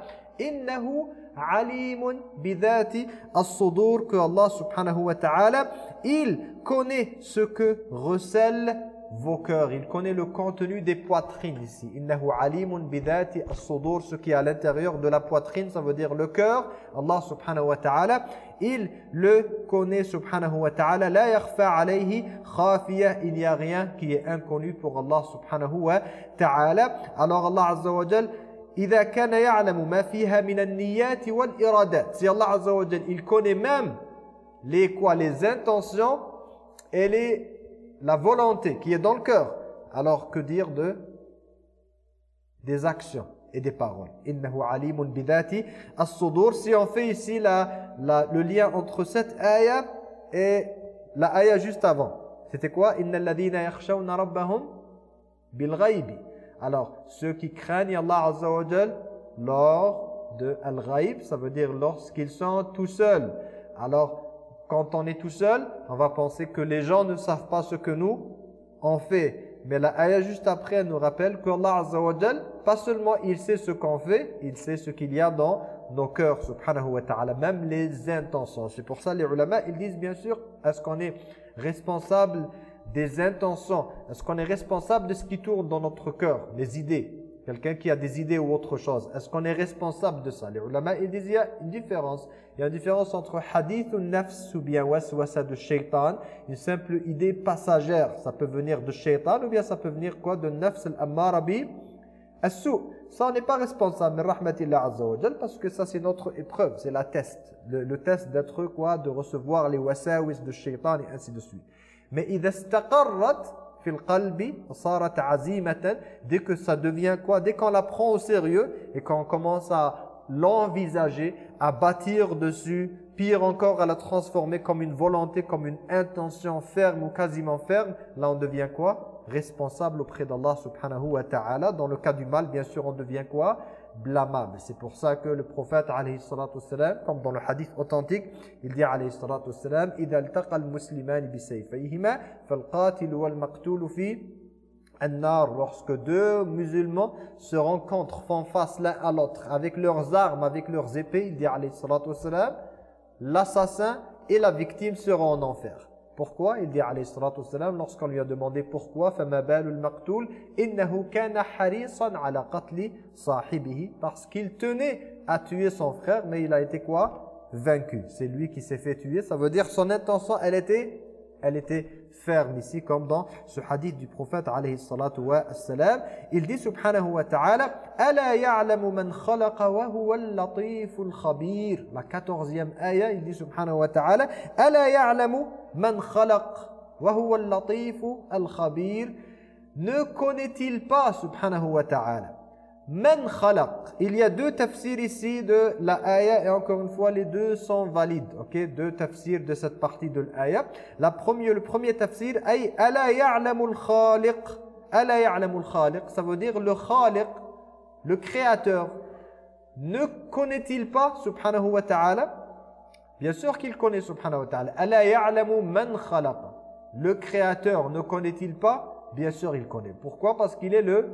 que Allah subhanahu wa ta'ala, il connaît ce que recèle vos cœurs. Il connaît le contenu des poitrines ici. Innahu alimun bidati as-sudur, ce qui est à l'intérieur de la poitrine, ça veut dire le cœur. Allah subhanahu wa ta'ala, il le connaît subhanahu wa ta'ala. La yakhfa alayhi khafiya, il n'y a rien qui est inconnu pour Allah subhanahu wa ta'ala. Alors Allah azza wa jal, إذا كان يعلم ما فيها من النيات والإرادات. Si Allah azza wa jal, il connaît même les quoi, les intentions et les la volonté qui est dans le cœur, alors que dire de des actions et des paroles? Innahu alimun bidati as-sudur. Si on fait ici la, la, le lien entre cette ayah et la ayah juste avant. C'était quoi? Innal ladina yakhshawna rabbahum bil ghaibi. Alors, ceux qui craignent Allah Azza wa Jal lors de al-ghaib, ça veut dire lorsqu'ils sont tout seuls. Alors, quand on est tout seul, on va penser que les gens ne savent pas ce que nous on fait. Mais la ayah juste après nous rappelle qu'Allah Azza wa pas seulement il sait ce qu'on fait, il sait ce qu'il y a dans nos cœurs, subhanahu wa ta'ala, même les intentions. C'est pour ça les ulama, ils disent bien sûr, est-ce qu'on est responsable des intentions? Est-ce qu'on est responsable de ce qui tourne dans notre cœur, les idées? Quelqu'un qui a des idées ou autre chose. Est-ce qu'on est responsable de ça? Les ulama, ils disent il y a une différence. Il y a une différence entre hadith ou nafs ou bien waswasa de shaitan. Une simple idée passagère. Ça peut venir de shaitan ou bien ça peut venir quoi? De nafs al-ammarabi as-sou. Ça, on n'est pas responsable, mais rahmatillah azza parce que ça, c'est notre épreuve, c'est la test. Le, test d'être quoi? De recevoir les wasawis de shaitan et ainsi de suite. Mais il dès que ça devient quoi? Dès qu'on la prend au sérieux et qu'on commence à l'envisager à bâtir dessus pire encore à la transformer comme une volonté comme une intention ferme ou quasiment ferme là on devient quoi? Responsable auprès d'Allah subhanahu wa ta'ala. Dans le cas du mal bien sûr on devient quoi? blâmable. C'est pour ça que le prophète alayhi salatu wassalam, comme dans le hadith authentique, il dit alayhi salatu wassalam "Idha altaqa al-muslimani bi sayfayhima fal-qatil wal-maqtul fi" lorsque deux musulmans se rencontrent, font face l'un à l'autre, avec leurs armes, avec leurs épées, il dit l'assassin et la victime seront en enfer. pourquoi Il dit alayhi salatu wassalam, lorsqu'on lui a demandé pourquoi, فَمَا بَالُ الْمَقْتُولِ إِنَّهُ كَانَ حَرِيصًا عَلَى قَتْلِ صَاحِبِهِ Parce qu'il tenait à tuer son frère, mais il a été quoi Vaincu. C'est lui qui s'est fait tuer. Ça veut dire son intention, elle était elle était ferme ici comme dans ce hadith du prophète alayhi salatu wa salam il dit subhanahu wa ta'ala ala ya'lamu man khalaqa wa huwa al-latif al-khabir la 14e ayah il dit subhanahu wa ta'ala ala ya'lamu man khalaq wa huwa al-latif al-khabir ne connaît-il pas subhanahu wa ta'ala? Man khalaq. Il y a deux tafsirs ici de la ayah et encore une fois les deux sont valides. OK, deux tafsirs de cette partie de l'ayah. La le premier tafsir ay ala ya'lamu al-khaliq? Ala al-khaliq, ça veut dire le khaliq, le créateur. Ne connaît-il pas subhanahu wa ta'ala? Bien sûr qu'il connaît subhanahu wa ta'ala. Ala ya'lamu man khalaq. Le créateur ne connaît-il pas? Bien sûr il connaît. Pourquoi? Parce qu'il est le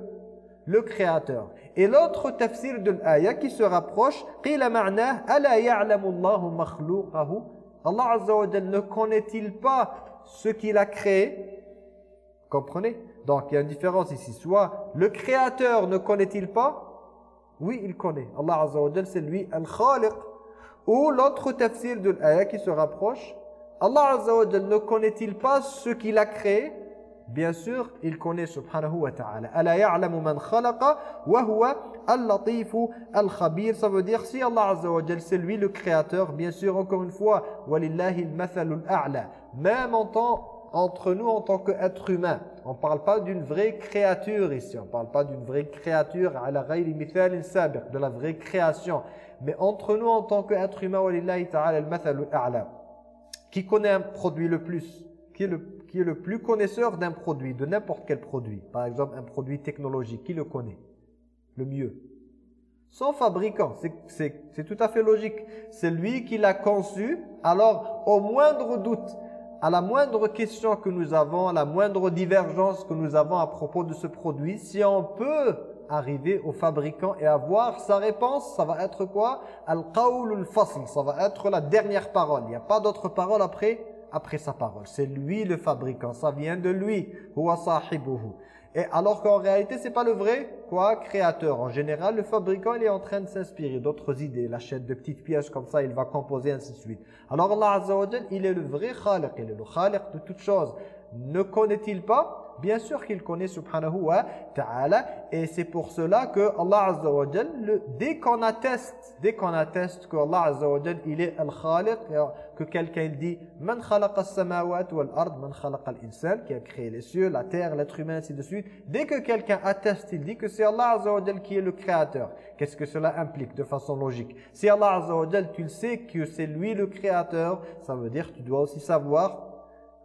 le créateur. Et l'autre tafsir de l'ayah qui se rapproche, qila ala ya'lamu Allahu. Allah Azza wa ne connaît-il pas ce qu'il a créé? Comprenez? Donc il y a une différence ici. Soit le créateur ne connaît-il pas? Oui, il connaît. Allah Azza wa c'est lui al-khaliq. Ou l'autre tafsir de l'ayah qui se rapproche, Allah Azza wa ne connaît-il pas ce qu'il a créé? Bien sûr, il connaît subhanahu wa ta'ala. Ala ya'lamu man khalaqa wa huwa al-latifu al-khabir. Ça veut dire si Allah Azza wa c'est lui le créateur, bien sûr encore une fois, walillahi al-mathalul a'la. Même en tant entre nous en tant qu'être humain. On ne parle pas d'une vraie créature ici. On ne parle pas d'une vraie créature de la vraie création. Mais entre nous en tant qu'être humain. Qui connaît un produit le plus qui est le, qui est le plus connaisseur d'un produit, de n'importe quel produit. Par exemple, un produit technologique, qui le connaît le mieux? Son fabricant, c'est tout à fait logique. C'est lui qui l'a conçu. Alors, au moindre doute, à la moindre question que nous avons, à la moindre divergence que nous avons à propos de ce produit, si on peut arriver au fabricant et avoir sa réponse, ça va être quoi? Al-qawlul fasl, ça va être la dernière parole. Il n'y a pas d'autre parole après? Après sa parole. C'est lui le fabricant, ça vient de lui. Et alors qu'en réalité, c'est pas le vrai quoi? Créateur. En général, le fabricant, il est en train de s'inspirer d'autres idées. Il achète de petites pièces comme ça, il va composer, ainsi de suite. Alors Allah Azza wa il est le vrai khaliq, il est le khaliq de toutes choses. Ne connaît-il pas? Bien sûr qu'il connaît subhanahu wa ta'ala et c'est pour cela que Allah Azza wa dès qu'on atteste, dès qu'on atteste que Allah Azza wa il est al-khaliq, que quelqu'un dit man khalaqa as-samawat wal ard man qui a créé les cieux, la terre, l'être humain ainsi de suite. Dès que quelqu'un atteste, il dit que c'est Allah Azza wa qui est le créateur. Qu'est-ce que cela implique de façon logique? Si Allah Azza wa tu le sais que c'est lui le créateur, ça veut dire que tu dois aussi savoir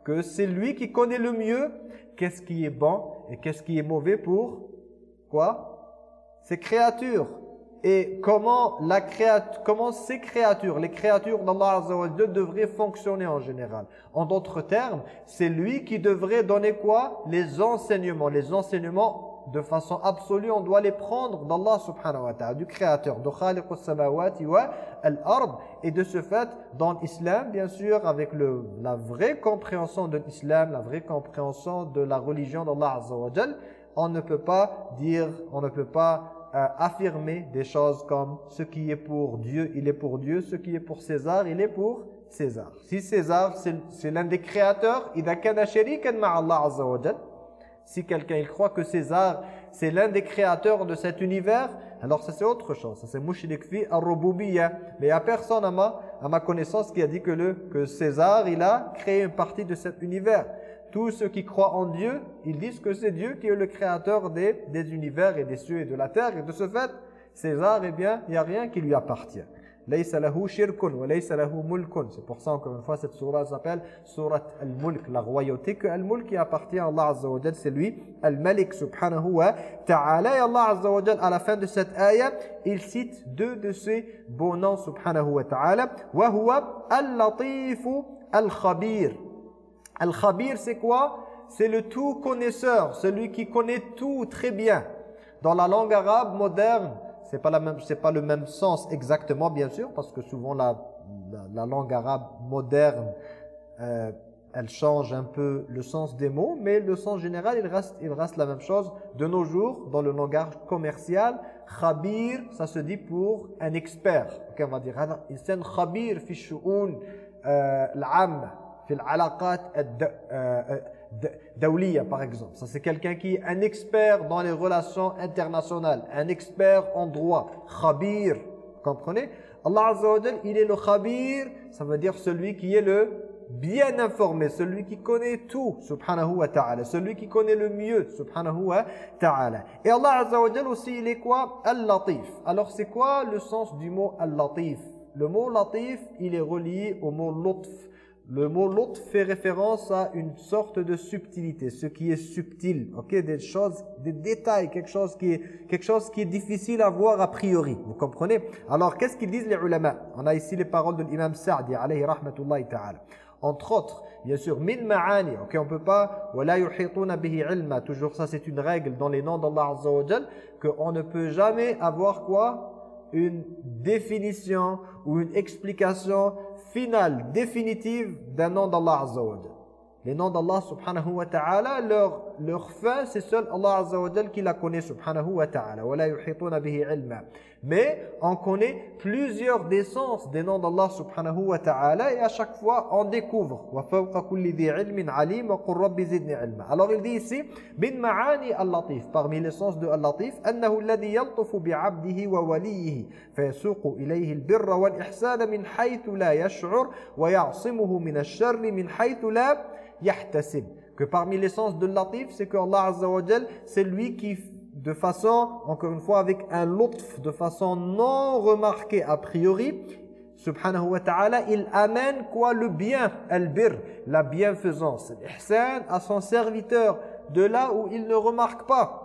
que c'est lui qui connaît le mieux qu'est-ce qui est bon et qu'est-ce qui est mauvais pour quoi? Ces créatures. Et comment, la comment ces créatures, les créatures d'Allah Azza devraient fonctionner en général? En d'autres termes, c'est lui qui devrait donner quoi? Les enseignements. Les enseignements, de façon absolue, on doit les prendre d'Allah subhanahu wa ta'ala, du créateur, de khaliq samawati wa al-ard. Et de ce fait, dans l'islam, bien sûr, avec le, la vraie compréhension de l'islam, la vraie compréhension de la religion d'Allah Azza on ne peut pas dire, on ne peut pas euh, affirmer des choses comme ce qui est pour Dieu, il est pour Dieu, ce qui est pour César, il est pour César. Si César, c'est l'un des créateurs, si quelqu'un il croit que César, c'est l'un des créateurs de cet univers, alors ça c'est autre chose. Ça c'est mushrik fi Mais il n'y a personne à ma, à ma connaissance qui a dit que, le, que César, il a créé une partie de cet univers tous ceux qui croient en Dieu, ils disent que c'est Dieu qui est le créateur des, des univers et des cieux et de la terre. Et de ce fait, César, eh bien, il n'y a rien qui lui appartient. C'est pour ça, encore une fois, cette sourate s'appelle Surat al-Mulk, la royauté, que al-Mulk qui appartient à Allah Azza wa c'est lui, al-Malik subhanahu wa ta'ala. Et Allah Azza wa à la fin de cette ayah, il cite deux de ses beaux noms subhanahu wa ta'ala. Wa huwa al-Latifu al-Khabir. Al-Khabir, c'est quoi? C'est le tout connaisseur, celui qui connaît tout très bien. Dans la langue arabe moderne, c'est pas la même, c'est pas le même sens exactement, bien sûr, parce que souvent la, la, langue arabe moderne, euh, elle change un peu le sens des mots, mais le sens général, il reste, il reste la même chose. De nos jours, dans le langage commercial, khabir, ça se dit pour un expert. Okay, on va dire, insan khabir fi shu'un euh, l'am fil dawliya par exemple. Ça c'est quelqu'un qui est un expert dans les relations internationales, un expert en droit, khabir, comprenez? Allah Azza wa il est le khabir, ça veut dire celui qui est le bien informé, celui qui connaît tout, subhanahu wa ta'ala, celui qui connaît le mieux, subhanahu wa ta'ala. Et Allah Azza wa aussi, il est quoi? Al-Latif. Alors c'est quoi le sens du mot Al-Latif? Le mot Latif, il est relié au mot Lutf. Le mot l'autre fait référence à une sorte de subtilité, ce qui est subtil, ok, des choses, des détails, quelque chose qui est, quelque chose qui est difficile à voir a priori. Vous comprenez? Alors, qu'est-ce qu'ils disent les ulama? On a ici les paroles de l'imam Sa'di, alayhi rahmatullahi ta'ala. Entre autres, bien sûr, min ma'ani, ok, on peut pas, wala yuhituna bihi ilma, toujours ça c'est une règle dans les noms d'Allah Azza wa qu'on ne peut jamais avoir quoi? Une définition ou une explication finale, définitive d'un nom d'Allah Les noms d'Allah subhanahu wa ta'ala, leur, leur fin, c'est seul Allah Azza wa qui la connaît subhanahu wa ta'ala. وَلَا bihi ilma. Mais on connaît plusieurs des sens des noms d'Allah subhanahu wa ta'ala et à chaque fois on découvre. Alors il dit ici, bin ma'ani al-latif, parmi les sens de al-latif, أنه الذي يلطف بعبده ووليه فيسوق إليه البر والإحسان من حيث لا يشعر ويعصمه من الشر من حيث لا yahtasib. Que parmi l'essence de latif, c'est que Allah Azza wa c'est lui qui de façon, encore une fois, avec un lotf, de façon non remarquée a priori, subhanahu wa ta'ala, il amène quoi Le bien, al-bir, la bienfaisance, l'ihsan à son serviteur, de là où il ne remarque pas.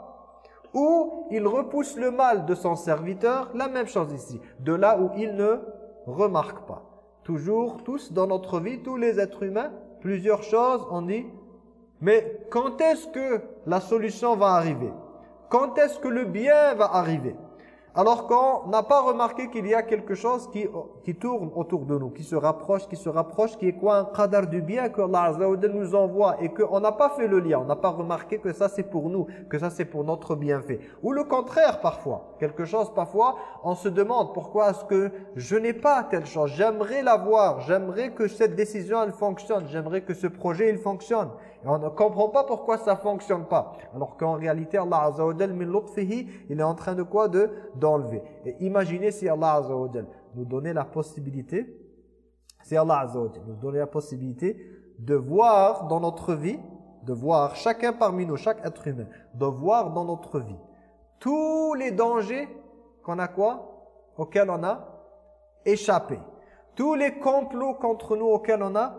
Ou il repousse le mal de son serviteur, la même chose ici, de là où il ne remarque pas. Toujours, tous dans notre vie, tous les êtres humains, plusieurs choses, on dit, mais quand est-ce que la solution va arriver? Quand est-ce que le bien va arriver? Alors qu'on n'a pas remarqué qu'il y a quelque chose qui, qui tourne autour de nous, qui se rapproche, qui se rapproche, qui est quoi un qadar du bien que Allah nous envoie et qu'on n'a pas fait le lien, on n'a pas remarqué que ça c'est pour nous, que ça c'est pour notre bienfait. Ou le contraire parfois, quelque chose parfois, on se demande pourquoi est-ce que je n'ai pas telle chose, j'aimerais l'avoir, j'aimerais que cette décision elle fonctionne, j'aimerais que ce projet il fonctionne on ne comprend pas pourquoi ça fonctionne pas. Alors qu'en réalité, Allah Azza wa min il est en train de quoi De d'enlever. Et imaginez si Allah Azza wa nous donnait la possibilité, si Allah Azza wa nous donnait la possibilité de voir dans notre vie, de voir chacun parmi nous, chaque être humain, de voir dans notre vie tous les dangers qu'on a quoi? Auxquels on a échappé. Tous les complots contre nous auxquels on a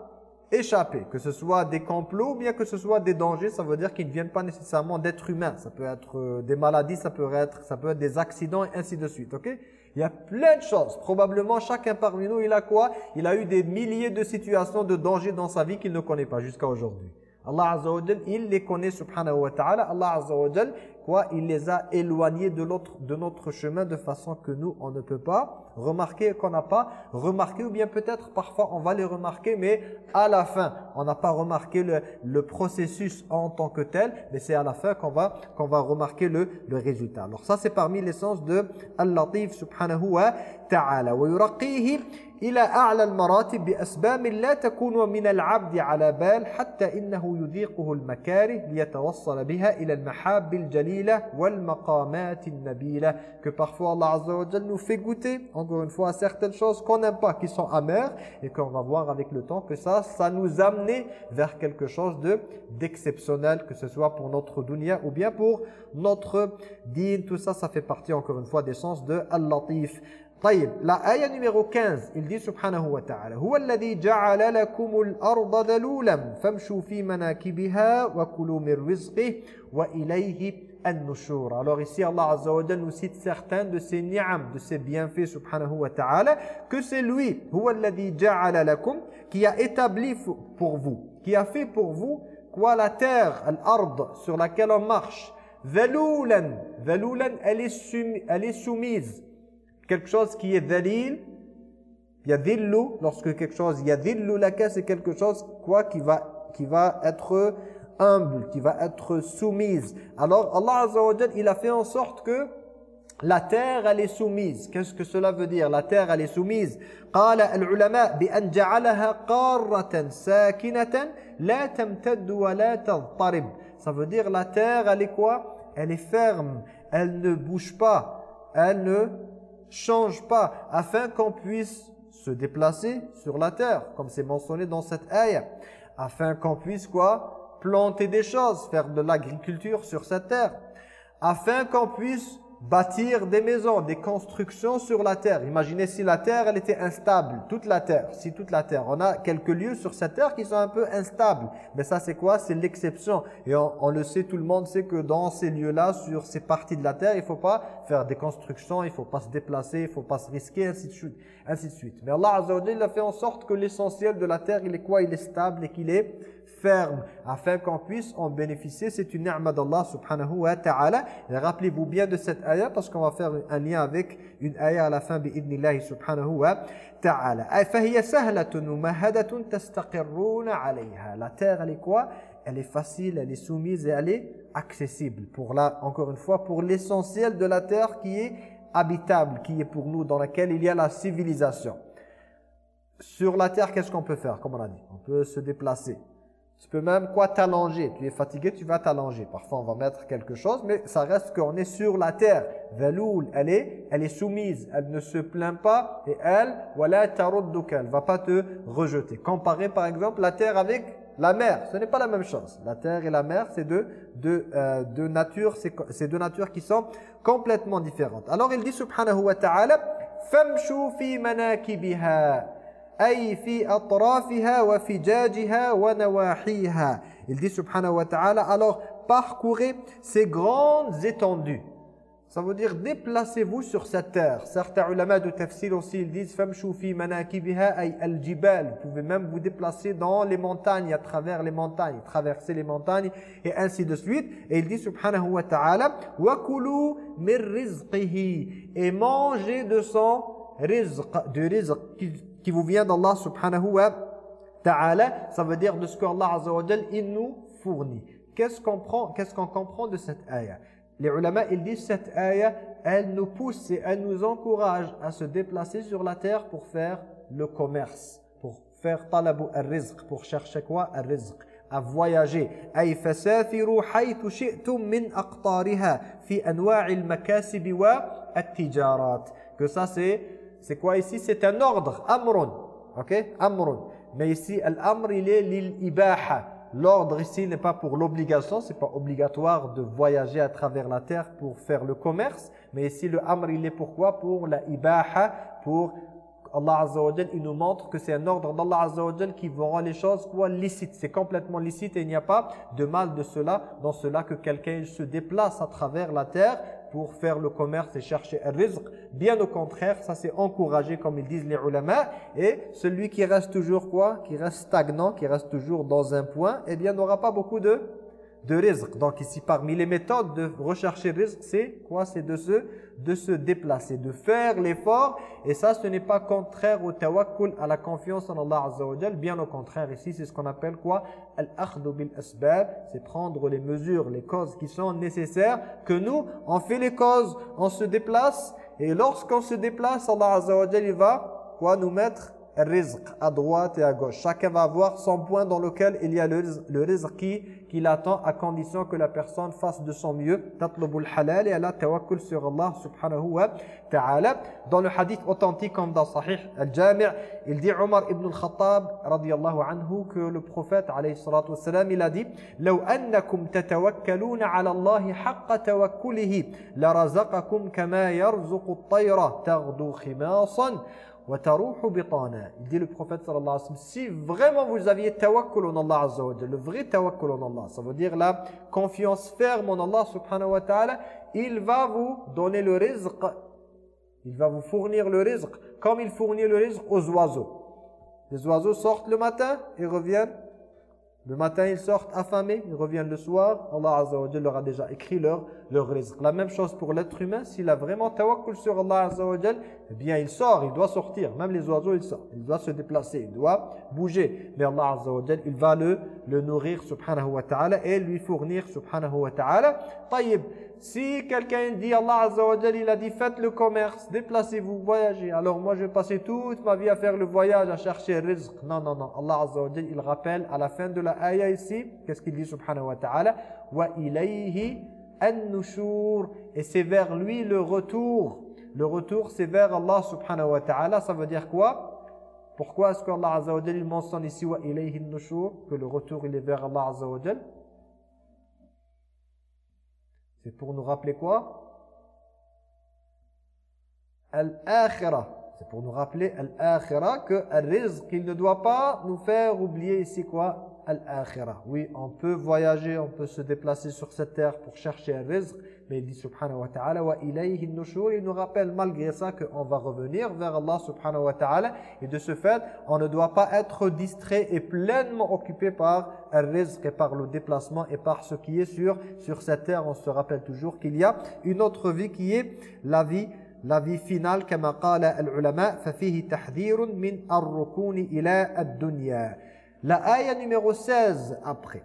échapper, que ce soit des complots ou bien que ce soit des dangers, ça veut dire qu'ils ne viennent pas nécessairement d'êtres humains. Ça peut être euh, des maladies, ça peut être, ça peut être des accidents et ainsi de suite, ok? Il y a plein de choses. Probablement, chacun parmi nous, il a quoi? Il a eu des milliers de situations de danger dans sa vie qu'il ne connaît pas jusqu'à aujourd'hui. Allah Azza il les connaît subhanahu wa ta'ala. Allah Azza quoi? Il les a éloignés de notre chemin de façon que nous, on ne peut pas remarquer qu'on n'a pas remarqué ou bien peut-être parfois on va les remarquer mais à la fin. On n'a pas remarqué le, le, processus en tant que tel mais c'est à la fin qu'on va, qu'on va remarquer le, le résultat. Alors ça c'est parmi l'essence de Al-Latif subhanahu wa ta'ala. إلى أعلى المراتب بأسباب لا تكون من العبد على بال حتى إنه يذيقه المكاره ليتوصل بها إلى المحاب الجليلة والمقامات النبيلة que parfois Allah Azza wa Jal nous fait goûter encore une fois certaines choses qu'on n'aime pas qui sont amères et qu'on va voir avec le temps que ça ça nous amène vers quelque chose de d'exceptionnel que ce soit pour notre dunya ou bien pour notre din tout ça ça fait partie encore une fois des sens de Al-Latif طيب la ayah numéro 15 il dit subhanahu wa ta'ala هو الذي جعل لكم الأرض ذلولا فامشوا في مناكبها وكلوا من رزقه وإليه alors ici, Allah Azza wa nous cite certains de ses ni'am, de ses bienfaits, subhanahu wa ta'ala, que c'est lui, huwa alladhi ja'ala lakum, qui a établi pour vous, qui a fait pour vous, quoi la terre, l'ard, sur laquelle on marche. Dhaloulan, dhaloulan, elle est, soumise. Quelque chose qui est dhalil, yadhillu, lorsque quelque chose, yadhillu laka, c'est quelque chose, quoi, qui va, qui va être humble, qui va être soumise. Alors Allah Azza wa il a fait en sorte que la terre elle est soumise qu'est-ce que cela veut dire la terre elle est soumise قال العلماء بأن جعلها قارة ساكنة لا تمتد ولا تضطرب ça veut dire la terre elle est quoi elle est ferme elle ne bouge pas elle ne change pas afin qu'on puisse se déplacer sur la terre comme c'est mentionné dans cette ayah afin qu'on puisse quoi Planter des choses faire de l'agriculture sur cette terre afin qu'on puisse bâtir des maisons, des constructions sur la terre. Imaginez si la terre, elle était instable, toute la terre, si toute la terre. On a quelques lieux sur cette terre qui sont un peu instables. Mais ça, c'est quoi? C'est l'exception. Et on, le sait, tout le monde sait que dans ces lieux-là, sur ces parties de la terre, il faut pas faire des constructions, il faut pas se déplacer, il faut pas se risquer, ainsi de suite. Mais Allah Azza wa a fait en sorte que l'essentiel de la terre, il est quoi? Il est stable et qu'il est ferme afin qu'on puisse en bénéficier. C'est une ni'ma d'Allah subhanahu wa ta'ala. Rappelez-vous bien de cette ayah parce qu'on va faire un lien avec une ayah à la fin bi'idnillahi subhanahu wa ta'ala. La terre, elle est quoi? Elle est facile, elle est soumise et elle est accessible. Pour là, encore une fois, pour l'essentiel de la terre qui est habitable, qui est pour nous, dans laquelle il y a la civilisation. Sur la terre, qu'est-ce qu'on peut faire, comme on a dit On peut se déplacer, tu peux même quoi t'allonger. Tu es fatigué, tu vas t'allonger. Parfois, on va mettre quelque chose, mais ça reste qu'on est sur la terre. Veloul, elle est, elle est soumise. Elle ne se plaint pas. Et elle, voilà tarudduka. Elle va pas te rejeter. Comparer, par exemple, la terre avec la mer. Ce n'est pas la même chose. La terre et la mer, c'est deux, deux, euh, deux natures, c'est deux natures qui sont complètement différentes. Alors, il dit, subhanahu wa ta'ala, « Famshu fi manakibiha » il dit subhanahu wa ta'ala alors parcourez ces grandes étendues. Ça veut dire déplacez-vous sur cette terre. Certains ulama de tafsir aussi ils disent famshu fi manakibiha ay al-jibal. Vous pouvez même vous déplacer dans les montagnes à travers les montagnes traverser les montagnes et ainsi de suite. Et il dit subhanahu wa ta'ala wa kulu mir rizqihi et mangez de son rizq du rizq qui vous vient d'Allah subhanahu wa ta'ala, ça veut dire de ce qu'Allah azza wa il nous fournit. Qu'est-ce qu'on qu'est-ce qu'on comprend de cette ayah? Les ulama, ils disent cette ayah, elle nous pousse et elle nous encourage à se déplacer sur la terre pour faire le commerce, pour faire talabu al-rizq, pour chercher quoi? Al-rizq à voyager. Que ça c'est c'est quoi ici? C'est un ordre, amrun. Ok? Amrun. Mais ici, l'amr, il est. L'ordre ici n'est pas pour l'obligation, c'est pas obligatoire de voyager à travers la terre pour faire le commerce. Mais ici, le amr, il est pourquoi Pour la ibaha, pour Allah Azza wa il nous montre que c'est un ordre d'Allah Azza wa qui rend les choses quoi? Licites. C'est complètement licite et il n'y a pas de mal de cela, dans cela que quelqu'un se déplace à travers la terre pour faire le commerce et chercher un rizq. Bien au contraire, ça c'est encouragé comme ils disent les ulama. Et celui qui reste toujours quoi? Qui reste stagnant, qui reste toujours dans un point, eh bien n'aura pas beaucoup de de rizq. Donc ici, parmi les méthodes de rechercher rizq, c'est quoi? C'est de se, de se déplacer, de faire l'effort. Et ça, ce n'est pas contraire au tawakkul, à la confiance en Allah Azza wa Bien au contraire, ici, c'est ce qu'on appelle quoi? Al-akhdu bil asbab, c'est prendre les mesures, les causes qui sont nécessaires. Que nous, on fait les causes, on se déplace. Et lorsqu'on se déplace, Allah Azza wa il va quoi nous mettre? Rizq à droite et à gauche. Chacun va avoir son point dans lequel il y a le, le qui, qui l'attend à condition que la personne fasse de son mieux. Tatlubul halal et Allah tawakkul sur Allah subhanahu wa ta'ala. Dans le hadith authentique comme dans Sahih al-Jami' il dit Omar ibn al-Khattab radiyallahu anhu que le prophète alayhi salatu wassalam il a dit لو أنكم تتوكلون على الله حق توكله لرزقكم كما يرزق الطير تغدو خماصا il dit le prophète sallallahu alayhi wa sallam, si vraiment vous aviez tawakkul en Allah azza le vrai tawakkul en Allah, ça veut dire la confiance ferme en Allah subhanahu wa ta'ala, il va vous donner le rizq, il va vous fournir le rizq, comme il fournit le rizq aux oiseaux. Les oiseaux sortent le matin et reviennent le matin, ils sortent affamés, ils reviennent le soir. Allah Azza leur a déjà écrit leur, leur. La même chose pour l'être humain. S'il a vraiment tawakkul sur Allah Azza eh bien, il sort, il doit sortir. Même les oiseaux, ils sortent. Il doit se déplacer, il doit bouger. Mais Allah Azza il va le, le nourrir, subhanahu wa ta'ala, et lui fournir, subhanahu wa ta'ala si quelqu'un dit Allah Azza wa il a dit faites le commerce, déplacez-vous, voyagez. Alors moi je vais passer toute ma vie à faire le voyage, à chercher rizq. Non, non, non. Allah Azza wa il rappelle à la fin de la ayah ici, qu'est-ce qu'il dit subhanahu wa ta'ala? Wa ilayhi an-nushur. Et c'est vers lui le retour. Le retour c'est vers Allah subhanahu wa ta'ala. Ça veut dire quoi? Pourquoi est-ce que qu'Allah Azza wa mentionne ici wa ilayhi an-nushur Que le retour il est vers Allah Azza wa c'est pour nous rappeler quoi? Al-akhirah. C'est pour nous rappeler al-akhirah que al-rizq, il ne doit pas nous faire oublier ici quoi? Al-akhirah. Oui, on peut voyager, on peut se déplacer sur cette terre pour chercher un rizq, mais il dit subhanahu wa ta'ala wa ilayhi nushur il nous rappelle malgré ça qu'on va revenir vers Allah subhanahu wa ta'ala et de ce fait on ne doit pas être distrait et pleinement occupé par le rizq et par le déplacement et par ce qui est sur sur cette terre on se rappelle toujours qu'il y a une autre vie qui est la vie la vie finale كما قال العلماء ففيه تحذير من الركون إلى الدنيا la ayah numéro 16 après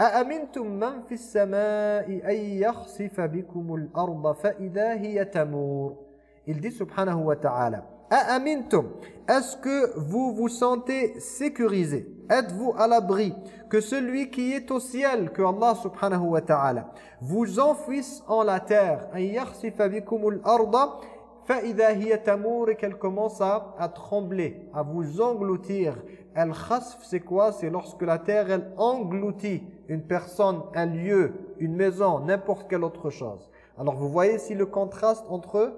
أأمنتم من في السماء أن يخسف بكم الأرض فإذا هي تمور Il dit subhanahu wa ta'ala أأمنتم Est-ce que vous vous sentez sécurisé Êtes-vous à l'abri que celui qui est au ciel, que Allah subhanahu wa ta'ala, vous enfouisse en la terre أن يخسف بكم الأرض فإذا هي تمور et qu'elle commence à, à trembler, à vous engloutir Al-khasf, c'est quoi? C'est lorsque la terre, elle engloutit une personne, un lieu, une maison, n'importe quelle autre chose. Alors vous voyez si le contraste entre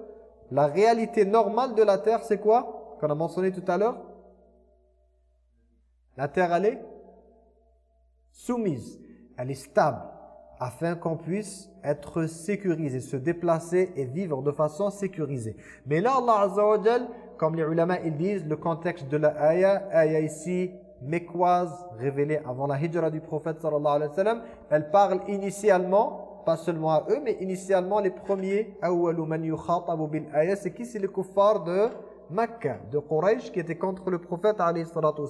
la réalité normale de la terre, c'est quoi? Qu'on a mentionné tout à l'heure La terre, elle est soumise, elle est stable, afin qu'on puisse être sécurisé, se déplacer et vivre de façon sécurisée. Mais là, Allah Azza wa comme les ulama ils disent, le contexte de la ayah, ayah ici, mécoise, révélée avant la hijra du prophète sallallahu alayhi wa elle parle initialement, pas seulement à eux, mais initialement les premiers, c'est qui? C'est les kuffars de Makkah, de Quraysh, qui étaient contre le prophète alayhi salatu.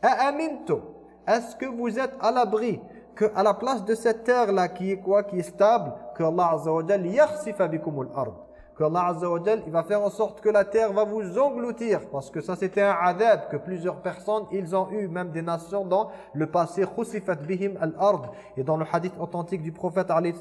A'amintu, est-ce que vous êtes à l'abri que à la place de cette terre-là qui est quoi, qui est stable, que Allah azza wa jalla yakhsifa bikumul ard? qu'Allah Azza wa il va faire en sorte que la terre va vous engloutir. Parce que ça c'était un adab que plusieurs personnes ils ont eu même des nations dans le passé. Khusifat bihim al-ard. Et dans le hadith authentique du prophète alayhi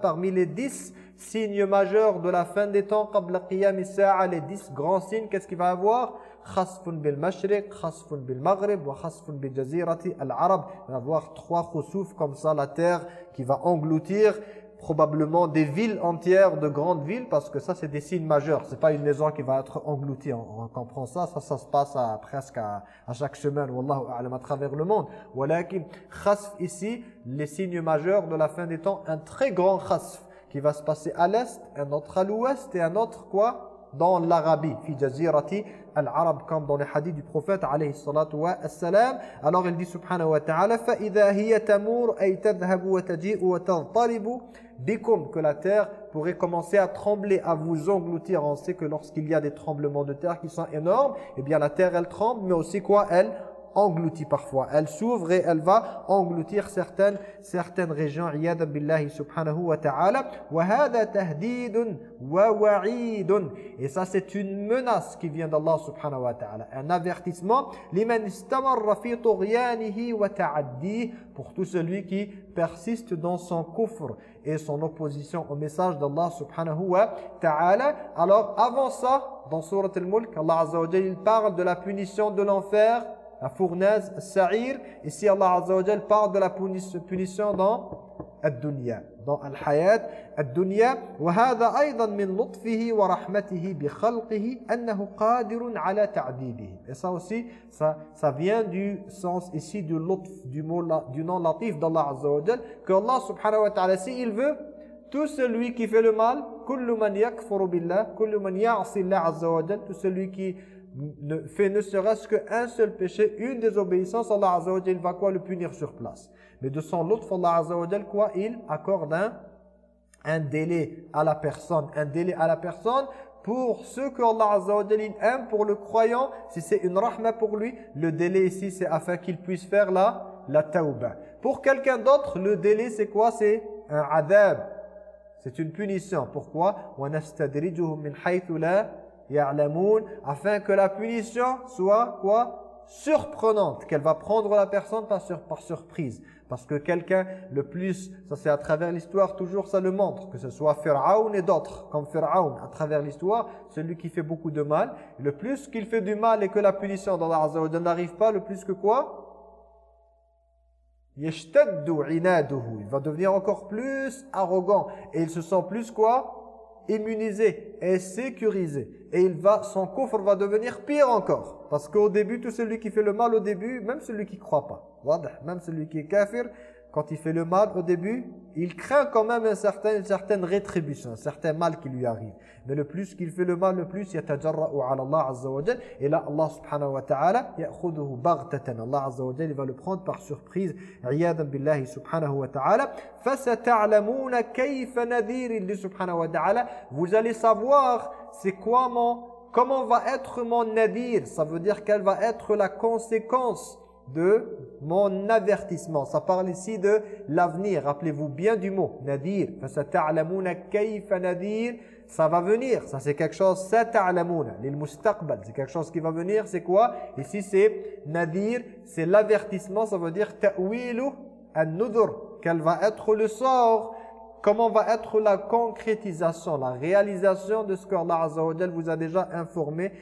parmi les dix signes majeurs de la fin des temps qabla qiyam les dix grands signes qu'est-ce qu'il va avoir? Khasfun bil mashriq khasfun bil maghrib wa khasfun bil jazirati al-arab. Va avoir trois khusuf comme ça la terre qui va engloutir probablement des villes entières, de grandes villes, parce que ça, c'est des signes majeurs. C'est pas une maison qui va être engloutie. On, comprend ça. Ça, ça se passe à, presque à, chaque semaine, wallahu à travers le monde. Walakin, khasf ici, les signes majeurs de la fin des temps, un très grand khasf qui va se passer à l'est, un autre à l'ouest et un autre quoi? Dans l'Arabie, fi jazirati al-Arab comme dans les hadiths du prophète alayhi salatu wa salam alors il dit subhanahu wa ta'ala fa idha hiya tamur ay tadhhabu wa taji'u wa tantalibu bikum que la terre pourrait commencer à trembler à vous engloutir. On sait que lorsqu'il y a des tremblements de terre qui sont énormes eh bien la terre elle tremble mais aussi quoi? Elle engloutit parfois. Elle s'ouvre et elle va engloutir certaines, certaines régions. Iyadam billahi subhanahu wa ta'ala. Et ça c'est une menace qui vient d'Allah subhanahu wa ta'ala. Un avertissement. Pour tout celui qui persiste dans son kufr et son opposition au message d'Allah subhanahu wa ta'ala. Alors avant ça, dans Surat al-Mulk, Allah azza wa il parle de la punition de l'enfer la fournaise Sa'ir. Ici, Allah Azza wa parle de la punition dans الدنيا dans الحياة الدنيا وهذا أيضا من لطفه ورحمته بخلقه أنه قادر على تعذيبهم et ça aussi ça, ça vient du sens ici du lutf du, mot, du nom latif d'Allah Azza wa Jal que Allah subhanahu wa ta'ala si il veut tout celui qui fait le mal كل من يكفر بالله كل من يعصي الله عز وجل tout celui qui ne fait ne serait-ce qu'un seul péché, une désobéissance, Allah Azza wa il va quoi le punir sur place? Mais de son l'autre, Allah Azza wa quoi? Il accorde un, un délai à la personne, un délai à la personne pour ceux que Allah Azza wa aime pour le croyant, si c'est une rahma pour lui, le délai ici c'est afin qu'il puisse faire la, la tauba. Pour quelqu'un d'autre, le délai c'est quoi? C'est un adab, C'est une punition. Pourquoi? Afin que la punition soit quoi? surprenante, qu'elle va prendre la personne par, par surprise. Parce que quelqu'un, le plus, ça c'est à travers l'histoire, toujours ça le montre, que ce soit Pharaon et d'autres, comme Pharaon, à travers l'histoire, celui qui fait beaucoup de mal, le plus qu'il fait du mal et que la punition d'Allah n'arrive pas, le plus que quoi? Il va devenir encore plus arrogant. Et il se sent plus quoi? Immunisé et sécurisé. Et il va, son coffre va devenir pire encore. Parce qu'au début, tout celui qui fait le mal au début, même celui qui croit pas, même celui qui est kafir, quand il fait le mal au début, il craint quand même un certain, une certaine rétribution, un certain mal qui lui arrive. Mais le plus qu'il fait le mal, le plus yatajarra'u ala Allah azza wa jal. Et là, Allah subhanahu wa ta'ala, ya'khuduhu baghtatan. Allah azza wa jal, il va le prendre par surprise. Iyadan billahi subhanahu wa ta'ala. Fasata'lamuna kayfa nadir. Il subhanahu wa ta'ala, vous allez savoir c'est quoi mon, comment va être mon nadir. Ça veut dire quelle va être la conséquence de mon avertissement. Ça parle ici de l'avenir. Rappelez-vous bien du mot nadir. Ça va venir. Ça c'est quelque chose. C'est quelque chose qui va venir. C'est quoi? Ici c'est nadir, c'est l'avertissement, ça veut dire ta'wilu an-nudur. Quel va être le sort? Comment va être la concrétisation, la réalisation de ce que Allah vous a déjà informé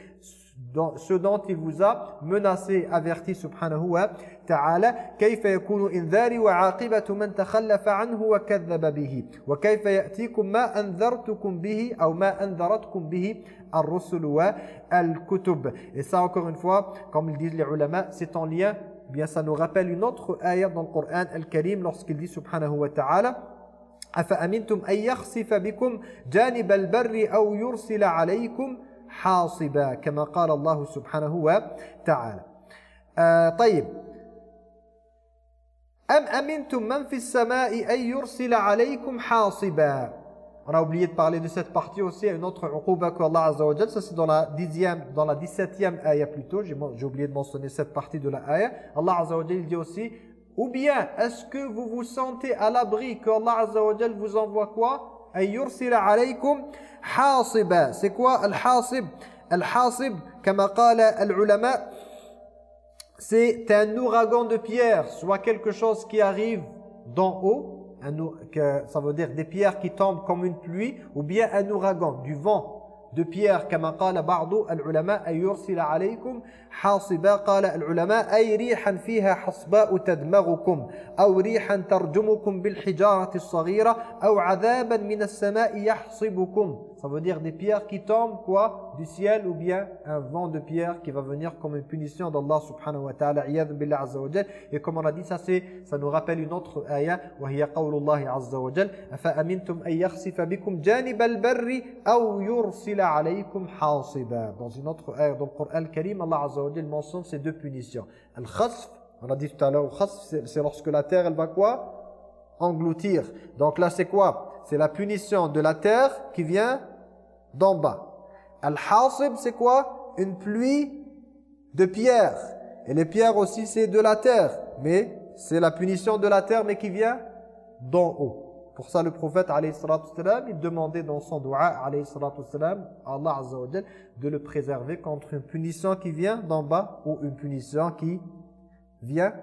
ce dont il vous a menacé, averti subhanahu wa ta'ala كيف يكون إنذاري وعاقبة من تخلف عنه وكذب به وكيف يأتيكم ما أنذرتكم به أو ما أنذرتكم به الرسل والكتب et ça encore une fois comme ils disent les ulama c'est en lien bien ça nous rappelle une autre ayah dans le Coran al-Karim lorsqu'il dit subhanahu wa ta'ala أفأمنتم أن يخسف بكم جانب البر أو يرسل عليكم حاصبا كما قال الله سبحانه وتعالى آه طيب أم أمنتم من في السماء أن يرسل عليكم حاصبا On a oublié de parler de cette partie aussi, une autre uquba que Allah Azza wa Jal, ça c'est dans la dixième, dans la dix-septième ayah plutôt, j'ai oublié de mentionner cette partie de la ayah. Allah Azza wa Jal dit aussi, ou bien est-ce que vous vous sentez à l'abri que Allah Azza wa Jal vous envoie quoi C'est quoi c'est un ouragan de pierres, soit quelque chose qui arrive d'en haut, que, ça veut dire des pierres qui tombent comme une pluie, ou bien un ouragan, du vent de pierres, comme al-ulama, حاصبا قال العلماء أي ريحا فيها حصباء تدمغكم أو ريحا ترجمكم بالحجارة الصغيرة أو عذابا من السماء يحصبكم Ça veut dire des pierres qui tombent, quoi Du ciel ou bien un vent de pierre qui va venir comme une punition d'Allah subhanahu wa ta'ala. azza wa jal. Et comme on a dit, ça, ça nous rappelle une autre ayah. وهي قول الله عز وجل أفأمنتم أن يخسف بكم جانب البر أو يرسل عليكم حاصبا Dans une autre ayah dans le Coran Karim, Allah azza wa jal mentionne ces deux punitions. Al-khasf, on a dit tout à l'heure, c'est lorsque la terre, elle va quoi? Engloutir. Donc là, c'est quoi? C'est la punition de la terre qui vient d'en bas. Al-hasib, c'est quoi? Une pluie de pierres. Et les pierres aussi, c'est de la terre. Mais c'est la punition de la terre, mais qui vient d'en haut. Pour ça, le prophète, il demandait dans son dua, à Allah de le préserver contre une punition qui vient d'en bas ou une punition qui vient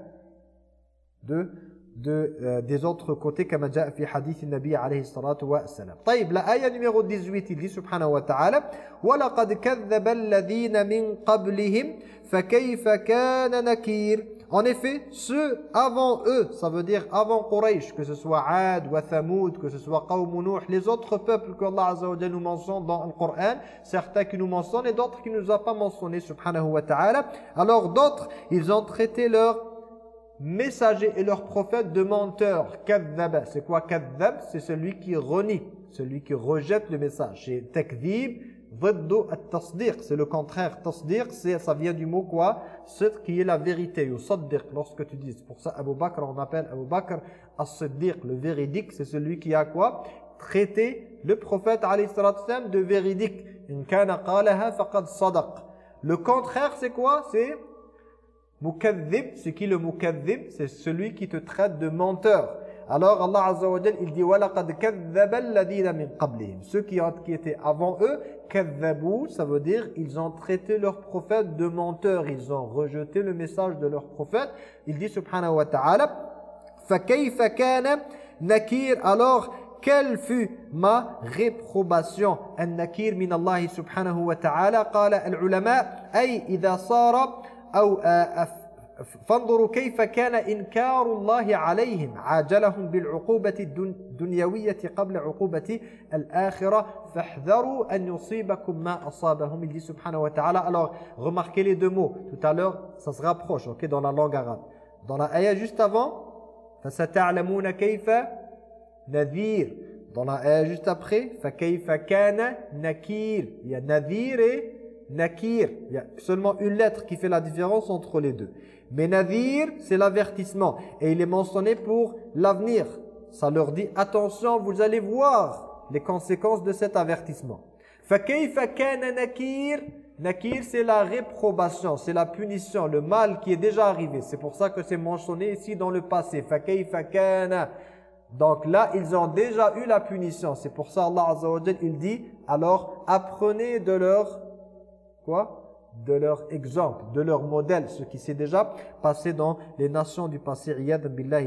de de, euh, des autres côtés comme جاء في حديث النبي عليه الصلاة والسلام طيب l'آية numéro 18 il dit subhanahu wa ta'ala وَلَقَدْ كَذَّبَ الَّذِينَ مِنْ قَبْلِهِمْ فَكَيْفَ كَانَ نَكِيرٌ En effet, ceux avant eux, ça veut dire avant Quraysh, que ce soit Ad ou Thamoud, que ce soit Qawm Nuh, les autres peuples que Allah Azza wa nous mentionne dans le Coran, certains qui nous mentionnent et d'autres qui ne nous ont pas mentionné, subhanahu wa ta'ala. Alors d'autres, ils ont traité leur messagers et leurs prophètes de menteurs. Kadhaba, c'est quoi kadhab? C'est celui qui renie, celui qui rejette le message. C'est takdhib, at-tasdiq, c'est le contraire. Tasdiq, ça vient du mot quoi? Ce qui est la vérité, ou saddiq, lorsque tu dis. Pour ça, Abu Bakr, on appelle Abu Bakr as-siddiq, le véridique, c'est celui qui a quoi? Traité le prophète, alayhi de véridique. In kana qalaha faqad sadaq. Le contraire, c'est quoi? C'est Mukaddib, c'est qui le mukaddib C'est celui qui te traite de menteur. Alors Allah Azza wa il dit وَلَقَدْ كَذَّبَ الَّذِينَ مِنْ قَبْلِهِمْ Ceux qui, ont, qui étaient avant eux, كَذَّبُوا, ça veut dire ils ont traité leurs prophètes de menteurs, ils ont rejeté le message de leurs prophètes. Il dit subhanahu wa ta'ala فَكَيْفَ كَانَ نَكِيرٌ Alors, quelle fut ma réprobation النكير من الله سبحانه وتعالى قال العلماء أي إذا صار أو فانظروا كيف كان إنكار الله عليهم. عاجلهم بالعقوبة الدنيوية قبل عقوبة الآخرة. فاحذروا أن يصيبكم ما أصابهم. الله سبحانه وتعالى. Alors remarquez les deux mots. Tout à l'heure ça se rapproche ok dans la langue arabe. Dans la ayah juste avant فستعلمون كيف نذير. Dans la ayah juste après فكيف كان نكير. Il y a نذير et nakir il y a seulement une lettre qui fait la différence entre les deux Mais nadir, c'est l'avertissement. Et il est mentionné pour l'avenir. Ça leur dit, attention, vous allez voir les conséquences de cet avertissement. nakir? Nakir, c'est la réprobation, c'est la punition, le mal qui est déjà arrivé. C'est pour ça que c'est mentionné ici dans le passé. Donc là, ils ont déjà eu la punition. C'est pour ça Allah Azza wa il dit, alors apprenez de leur, de leur exemple, de leur modèle, ce qui s'est déjà passé dans les nations du passé.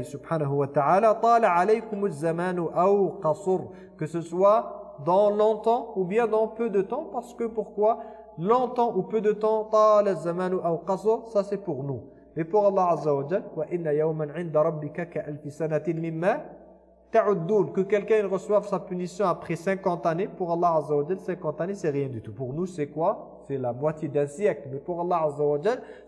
subhanahu wa ta'ala. zamanu Que ce soit dans longtemps ou bien dans peu de temps. Parce que pourquoi? Longtemps ou peu de temps. zamanu Ça c'est pour nous. Et pour Allah azza wa jal. Inna yawman inda rabbika ka que quelqu'un reçoive sa punition après 50 années, pour Allah Azza wa 50 années, c'est rien du tout. Pour nous, c'est quoi? La moitié d'un siècle. Mais pour Allah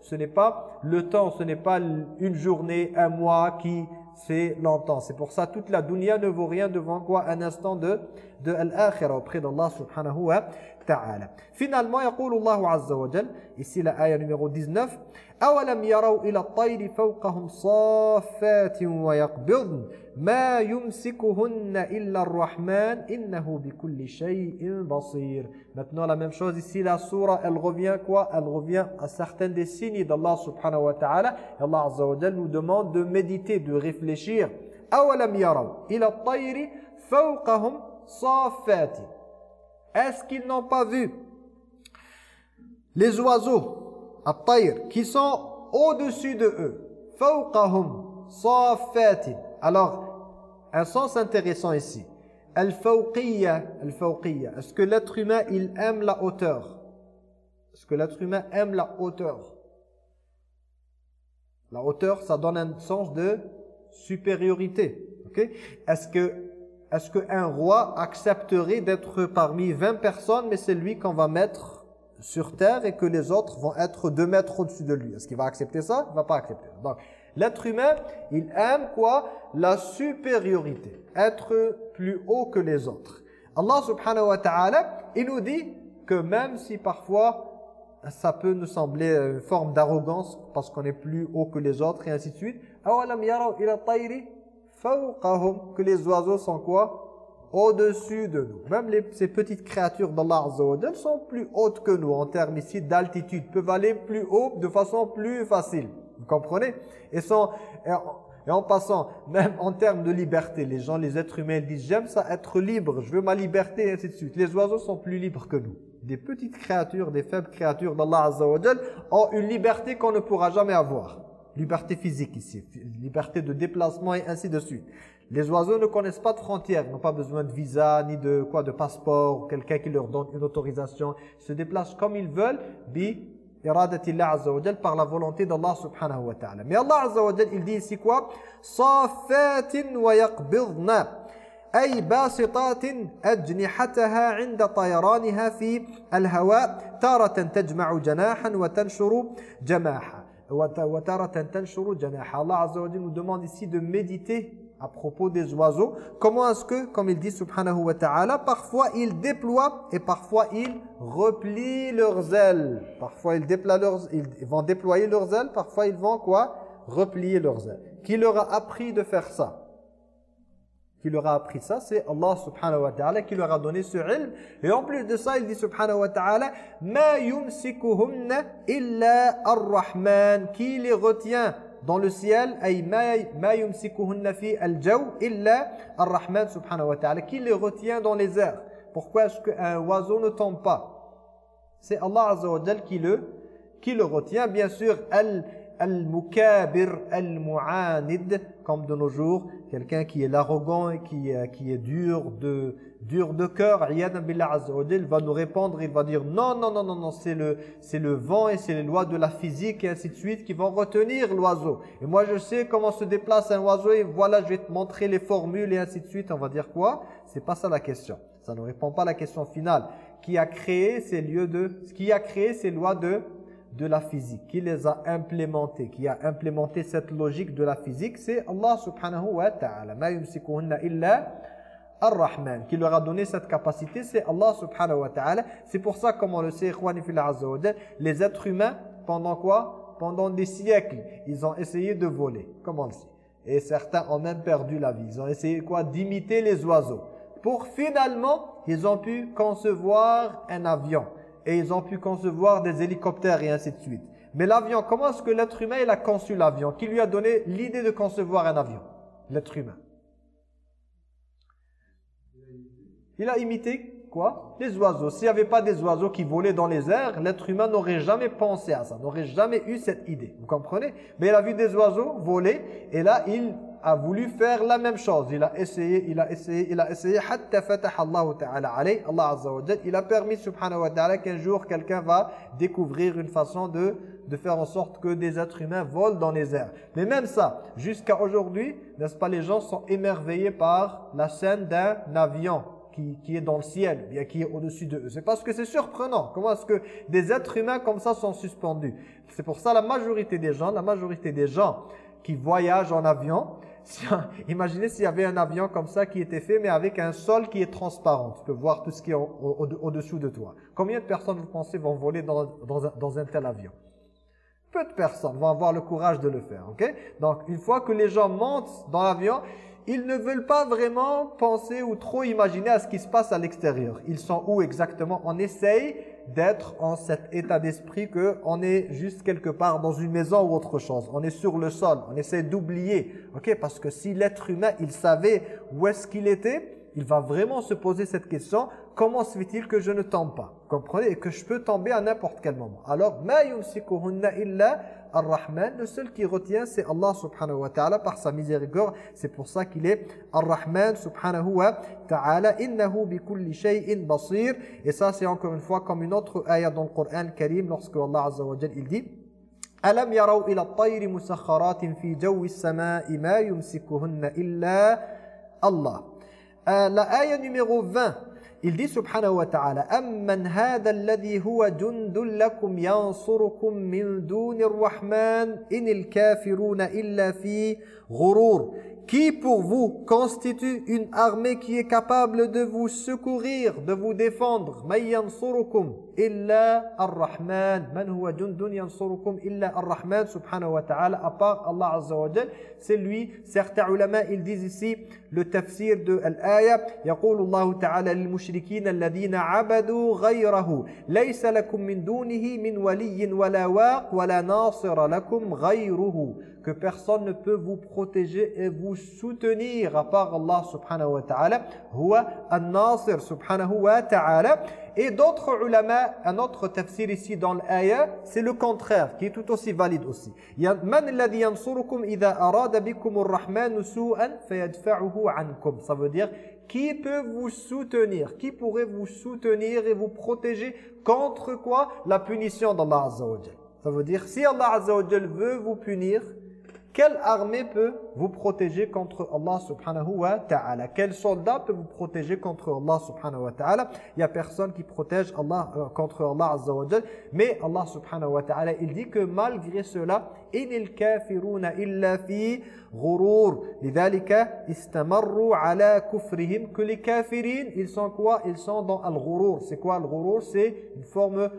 ce n'est pas le temps, ce n'est pas une journée, un mois qui c'est longtemps. C'est pour ça toute la dunya ne vaut rien devant quoi? Un instant de, de l'akhirah auprès d'Allah subhanahu wa ta'ala. Finalement, يقول الله عز وجل, ici la ayah numéro 19, أولم يروا إلى الطير فوقهم صافات ويقبضن ما يمسكهن إلا الرحمن إنه بكل شيء بصير Maintenant la même chose ici la sourate elle revient quoi Elle revient à certains des signes d'Allah subhanahu wa ta'ala Allah azza wa jalla nous demande de méditer, de réfléchir أولم يروا إلى الطير فوقهم صافات Est-ce qu'ils n'ont pas vu les oiseaux qui sont au-dessus de eux? Safatin. Alors, un sens intéressant ici. Al-fawqiyya, al-fawqiyya. Est-ce que l'être humain, aime la hauteur? Est-ce que l'être humain aime la hauteur? La hauteur, ça donne un sens de supériorité. Est-ce que est-ce qu'un roi accepterait d'être parmi 20 personnes, mais c'est lui qu'on va mettre sur terre et que les autres vont être deux mètres au-dessus de lui? Est-ce qu'il va accepter ça? Il va pas accepter. Donc, l'être humain, il aime quoi? La supériorité. Être plus haut que les autres. Allah subhanahu wa ta'ala, il nous dit que même si parfois ça peut nous sembler une forme d'arrogance parce qu'on est plus haut que les autres et ainsi de suite. Que les oiseaux sont quoi? Au-dessus de nous. Même ces petites créatures d'Allah Azza sont plus hautes que nous en termes ici d'altitude, peuvent aller plus haut de façon plus facile. Vous comprenez? Et, en, passant, même en termes de liberté, les gens, les êtres humains disent « j'aime ça être libre, je veux ma liberté » et ainsi de suite. Les oiseaux sont plus libres que nous. Des petites créatures, des faibles créatures d'Allah Azza ont une liberté qu'on ne pourra jamais avoir Liberté physique ici, liberté de déplacement et ainsi de suite. Les oiseaux ne connaissent pas de frontières, ils n'ont pas besoin de visa, ni de quoi, de passeport, quelqu'un qui leur donne une autorisation. Ils se déplacent comme ils veulent, bi iradatillah azza wa par la volonté d'Allah subhanahu wa ta'ala. Mais Allah azza wa il dit ici quoi Safatin wa yaqbidna. أي باسطات أجنحتها عند طيرانها في الهواء تارة تجمع جناحا وتنشر جماحا وتارة تنشر جناحا Allah wa nous demande ici de méditer à propos des oiseaux. Comment est-ce que, comme il dit subhanahu wa ta'ala, parfois ils déploient et parfois ils replient leurs ailes. Parfois ils, déploient ils vont déployer leurs ailes, parfois ils vont quoi? Replier leurs ailes. Qui leur a appris de faire ça? Qui leur a appris ça, c'est Allah subhanahu wa ta'ala qui leur a donné ce ilm. Et en plus de ça, il dit subhanahu wa ta'ala « Ma yumsikuhunna illa ar-Rahman » Qui les retient dans le ciel ay ma yumsikuhunna fi al-jaw illa ar-rahman subhanahu wa ta'ala. Qui les retient dans les airs? Pourquoi est-ce qu'un oiseau ne tombe pas? C'est Allah azza wa qui le qui le retient bien sûr al al-mukabir al-mu'anid comme de nos jours quelqu'un qui est l'arrogant et qui, euh, qui est dur de dur de cœur il va nous répondre il va dire non non non non non c'est le c'est le vent et c'est les lois de la physique et ainsi de suite qui vont retenir l'oiseau. Et moi je sais comment se déplace un oiseau et voilà je vais te montrer les formules et ainsi de suite. On va dire quoi? C'est pas ça la question. Ça ne répond pas à la question finale. Qui a créé ces lieux de qui a créé ces lois de de la physique, qui les a implémentés, qui a implémenté cette logique de la physique, c'est Allah subhanahu wa ta'ala. Ma illa ar-Rahman. Qui leur a donné cette capacité, c'est Allah subhanahu wa ta'ala. C'est pour ça, comme on le sait, les êtres humains, pendant quoi? Pendant des siècles, ils ont essayé de voler, comme on le sait. Et certains ont même perdu la vie. Ils ont essayé quoi? D'imiter les oiseaux. Pour finalement, ils ont pu concevoir un avion et ils ont pu concevoir des hélicoptères et ainsi de suite. Mais l'avion, comment est-ce que l'être humain il a conçu l'avion Qui lui a donné l'idée de concevoir un avion? L'être humain. Il a imité quoi? Les oiseaux. S'il n'y avait pas des oiseaux qui volaient dans les airs, l'être humain n'aurait jamais pensé à ça, n'aurait jamais eu cette idée. Vous comprenez? Mais il a vu des oiseaux voler et là, il a voulu faire la même chose. Il a essayé, il a essayé, il a essayé. Allah Azza Il a permis, subhanahu wa ta'ala, qu'un jour, quelqu'un va découvrir une façon de, de faire en sorte que des êtres humains volent dans les airs. Mais même ça, jusqu'à aujourd'hui, n'est-ce pas, les gens sont émerveillés par la scène d'un avion qui, qui, est dans le ciel, bien qui est au-dessus de eux. C'est parce que c'est surprenant. Comment est-ce que des êtres humains comme ça sont suspendus? C'est pour ça la majorité des gens, la majorité des gens qui voyagent en avion, imaginez s'il y avait un avion comme ça qui était fait, mais avec un sol qui est transparent. Tu peux voir tout ce qui est au-dessous de toi. Combien de personnes, vous pensez, vont voler dans, dans, un, tel avion? Peu de personnes vont avoir le courage de le faire. ok? Donc, une fois que les gens montent dans l'avion, ils ne veulent pas vraiment penser ou trop imaginer à ce qui se passe à l'extérieur. Ils sont où exactement? On essaye d'être en cet état d'esprit que on est juste quelque part dans une maison ou autre chose. On est sur le sol, on essaie d'oublier. ok Parce que si l'être humain, il savait où est-ce qu'il était, il va vraiment se poser cette question, comment se fait-il que je ne tombe pas? Comprenez? Et que je peux tomber à n'importe quel moment. Alors, ma Ar-Rahman, le seul qui retient, c'est Allah subhanahu wa ta'ala par sa miséricorde. C'est pour ça qu'il est Ar-Rahman subhanahu wa ta'ala. Innahu bi kulli shay'in basir. Et ça, c'est encore une fois comme une autre ayah dans le Coran Karim, lorsque Allah azza wa il dit ألم يروا إلى الطير مسخرات في جو السماء ما يمسكهن إلا الله. Euh, la ayah numéro 20 il dit subhanahu wa ta'ala amman hadha alladhi huwa jundun lakum yansurukum min dunir rahman inil kafiruna illa fi ghurur qui pour vous constitue une armée qui est capable de vous secourir, de vous défendre illa ar-Rahman. Man huwa jundun yansurukum illa ar-Rahman subhanahu wa ta'ala. À part Allah azza wa jal, c'est lui. Certains ulama, ils disent ici le tafsir de l'ayah. يقول الله تعالى للمشركين الذين عبدوا غيره ليس لكم من دونه من ولي ولا واق ولا ناصر لكم غيره que personne ne peut vous protéger et vous soutenir à part Allah subhanahu wa ta'ala. Huwa an-nasir subhanahu wa ta'ala. Et d'autres ulama, un autre tafsir ici dans l'ayah, c'est le contraire, qui est tout aussi valide aussi. Man alladhi yansurukum idha arada bikum fayadfa'uhu ankum. Ça veut dire qui peut vous soutenir? Qui pourrait vous soutenir et vous protéger contre quoi? La punition d'Allah Azza wa Ça veut dire si Allah Azza wa veut vous punir, quelle armée peut vous protéger contre Allah subhanahu wa ta'ala? Quel soldat peut vous protéger contre Allah subhanahu wa ta'ala? Il n'y a personne qui protège Allah euh, contre Allah azza wa Mais Allah subhanahu wa ta'ala, il dit que malgré cela, inil kafiruna illa fi ghurur. Lidhalika istamarru ala kufrihim. Que les ils sont quoi? Ils sont dans al-ghurur. C'est quoi al-ghurur C'est une forme